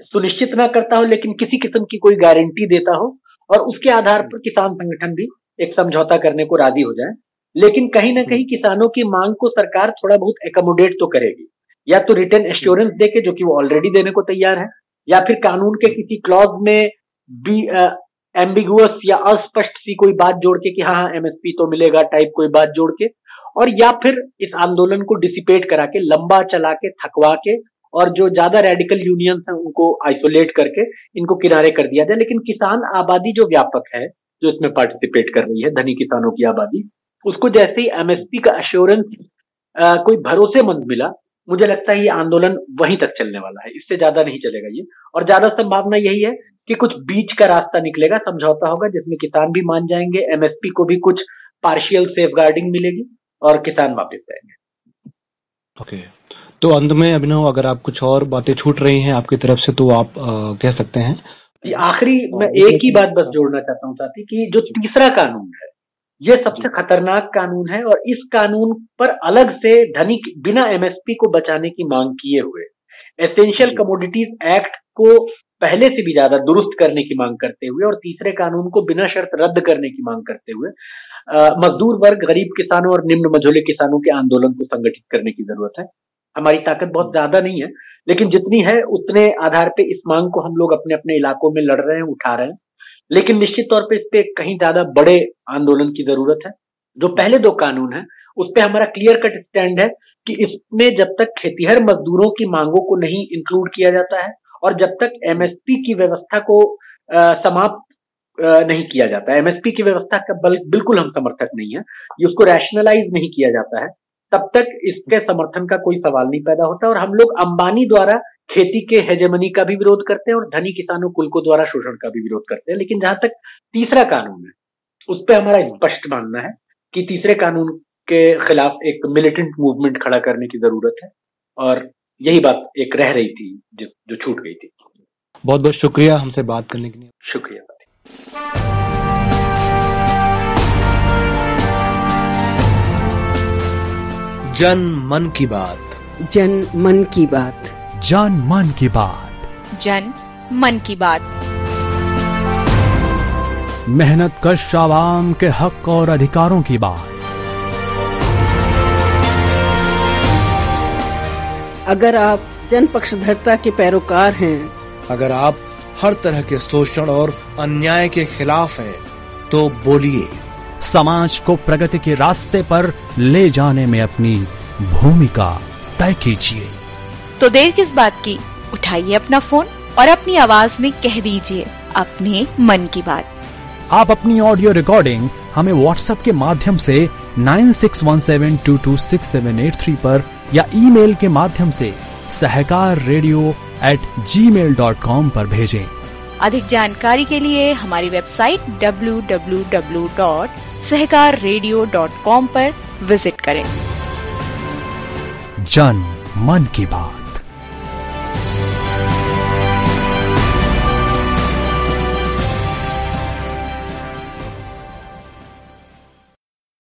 सुनिश्चित ना करता हो लेकिन किसी किस्म की कोई गारंटी देता हो और उसके आधार पर किसान संगठन भी एक समझौता करने को राज़ी हो जाए। लेकिन कहीं ना कहीं किसानों की मांग को सरकार थोड़ा बहुत एकोमोडेट तो करेगी। या तो रिटर्न एश्योरेंस देके जो कि वो ऑलरेडी देने को तैयार है या फिर कानून के किसी क्लॉज में भी एम्बिगुअस या अस्पष्ट सी कोई बात जोड़ के कि हाँ हाँ एमएसपी तो मिलेगा टाइप कोई बात जोड़ के। और या फिर इस आंदोलन को डिसिपेट करा के, लंबा चला के, थकवा के, और जो ज़्यादा रेडिकल यूनियन हैं, उनको आइसोलेट करके, इनको किनारे कर दिया जाए। लेकिन किसान आबादी जो व्यापक है, जो इसमें पार्टिसिपेट कर रही है, धनी किसानों की आबादी, उसको जैसे ही एमएसपी का अश्योरेंस कोई भरोसेमंद मिला मुझे लगता है ये आंदोलन वहीं तक चलने वाला है इससे ज़्यादा नहीं चलेगा ये। और ज़्यादा संभावना यही है कि कुछ बीच का रास्ता निकलेगा समझौता होगा जिसमें किसान भी मान जाएँगे एमएसपी को भी कुछ पार्शियल सेफ़ मिलेगी और किसान वापस जाएँगे। Okay okay. तो अंत में अभिनव अगर आप कुछ और बातें छूट रही हैं आपकी तरफ़ से तो आप आ, कह सकते हैं। आखिरी मैं एक ही बात बस जोड़ना चाहता हूँ साथी कि जो तीसरा कानून है ये सबसे खतरनाक कानून है और इस कानून पर अलग से धनिक बिना एमएसपी को बचाने की मांग किए हुए। एसेंशियल कमोडिटीज एक्ट को पहले से भी ज़्यादा दुरुस्त करने की मांग करते हुए और तीसरे कानून को बिना शर्त रद्द करने की मांग करते हुए मजदूर वर्ग, गरीब किसानों और निम्न मझोले किसानों के आंदोलन को संगठित करने की ज़रूरत है। हमारी ताकत बहुत ज़्यादा नहीं है, लेकिन जितनी है, उतने आधार पे इस मांग को हम लोग अपने अपने इलाकों में लड़ रहे हैं, उठा रहे हैं। लेकिन निश्चित तौर पे इस पे कहीं ज़्यादा बड़े आंदोलन की ज़रूरत है। जो पहले दो कानून है, उस पर हमारा क्लियर कट स्टैंड है कि इसमें जब तक खेतीहर मजदूरों की मांगों को नहीं इंक्लूड किया जाता है और जब तक एमएसपी की व्यवस्था को समाप्त नहीं किया जाता एमएसपी की व्यवस्था का बिल्कुल हम समर्थक नहीं है। ये उसको रैशनलाइज नहीं किया जाता है। तब तक इसके समर्थन का कोई सवाल नहीं पैदा होता और हम लोग अंबानी द्वारा खेती के हेजेमनी का भी विरोध करते हैं और धनी किसानों कुल को द्वारा शोषण का भी विरोध करते हैं। लेकिन जहाँ तक तीसरा कानून है उस पर हमारा स्पष्ट मानना है कि तीसरे कानून के खिलाफ एक मिलिटेंट मूवमेंट खड़ा करने की ज़रूरत है और यही बात एक रह रही थी जो, जो छूट गई थी। बहुत बहुत शुक्रिया हमसे बात करने के लिए। शुक्रिया। जन मन की बात। जन मन की बात। जन मन की बात। जन मन की बात। मेहनत कश आवाम के हक और अधिकारों की बात। अगर आप जन पक्षधरता के पैरोकार हैं अगर आप हर तरह के शोषण और अन्याय के खिलाफ हैं तो बोलिए। समाज को प्रगति के रास्ते पर ले जाने में अपनी भूमिका तय कीजिए। तो देर किस बात की? उठाइए अपना फ़ोन और अपनी आवाज़ में कह दीजिए अपने मन की बात। आप अपनी ऑडियो रिकॉर्डिंग हमें व्हाट्सएप के माध्यम से 9617226783 पर या ईमेल के माध्यम से Sahkar radio at Gmail dot com पर भेजें। अधिक जानकारी के लिए हमारी वेबसाइट www.सहकाररेडियो.com पर विज़िट करें। जन मन की बात।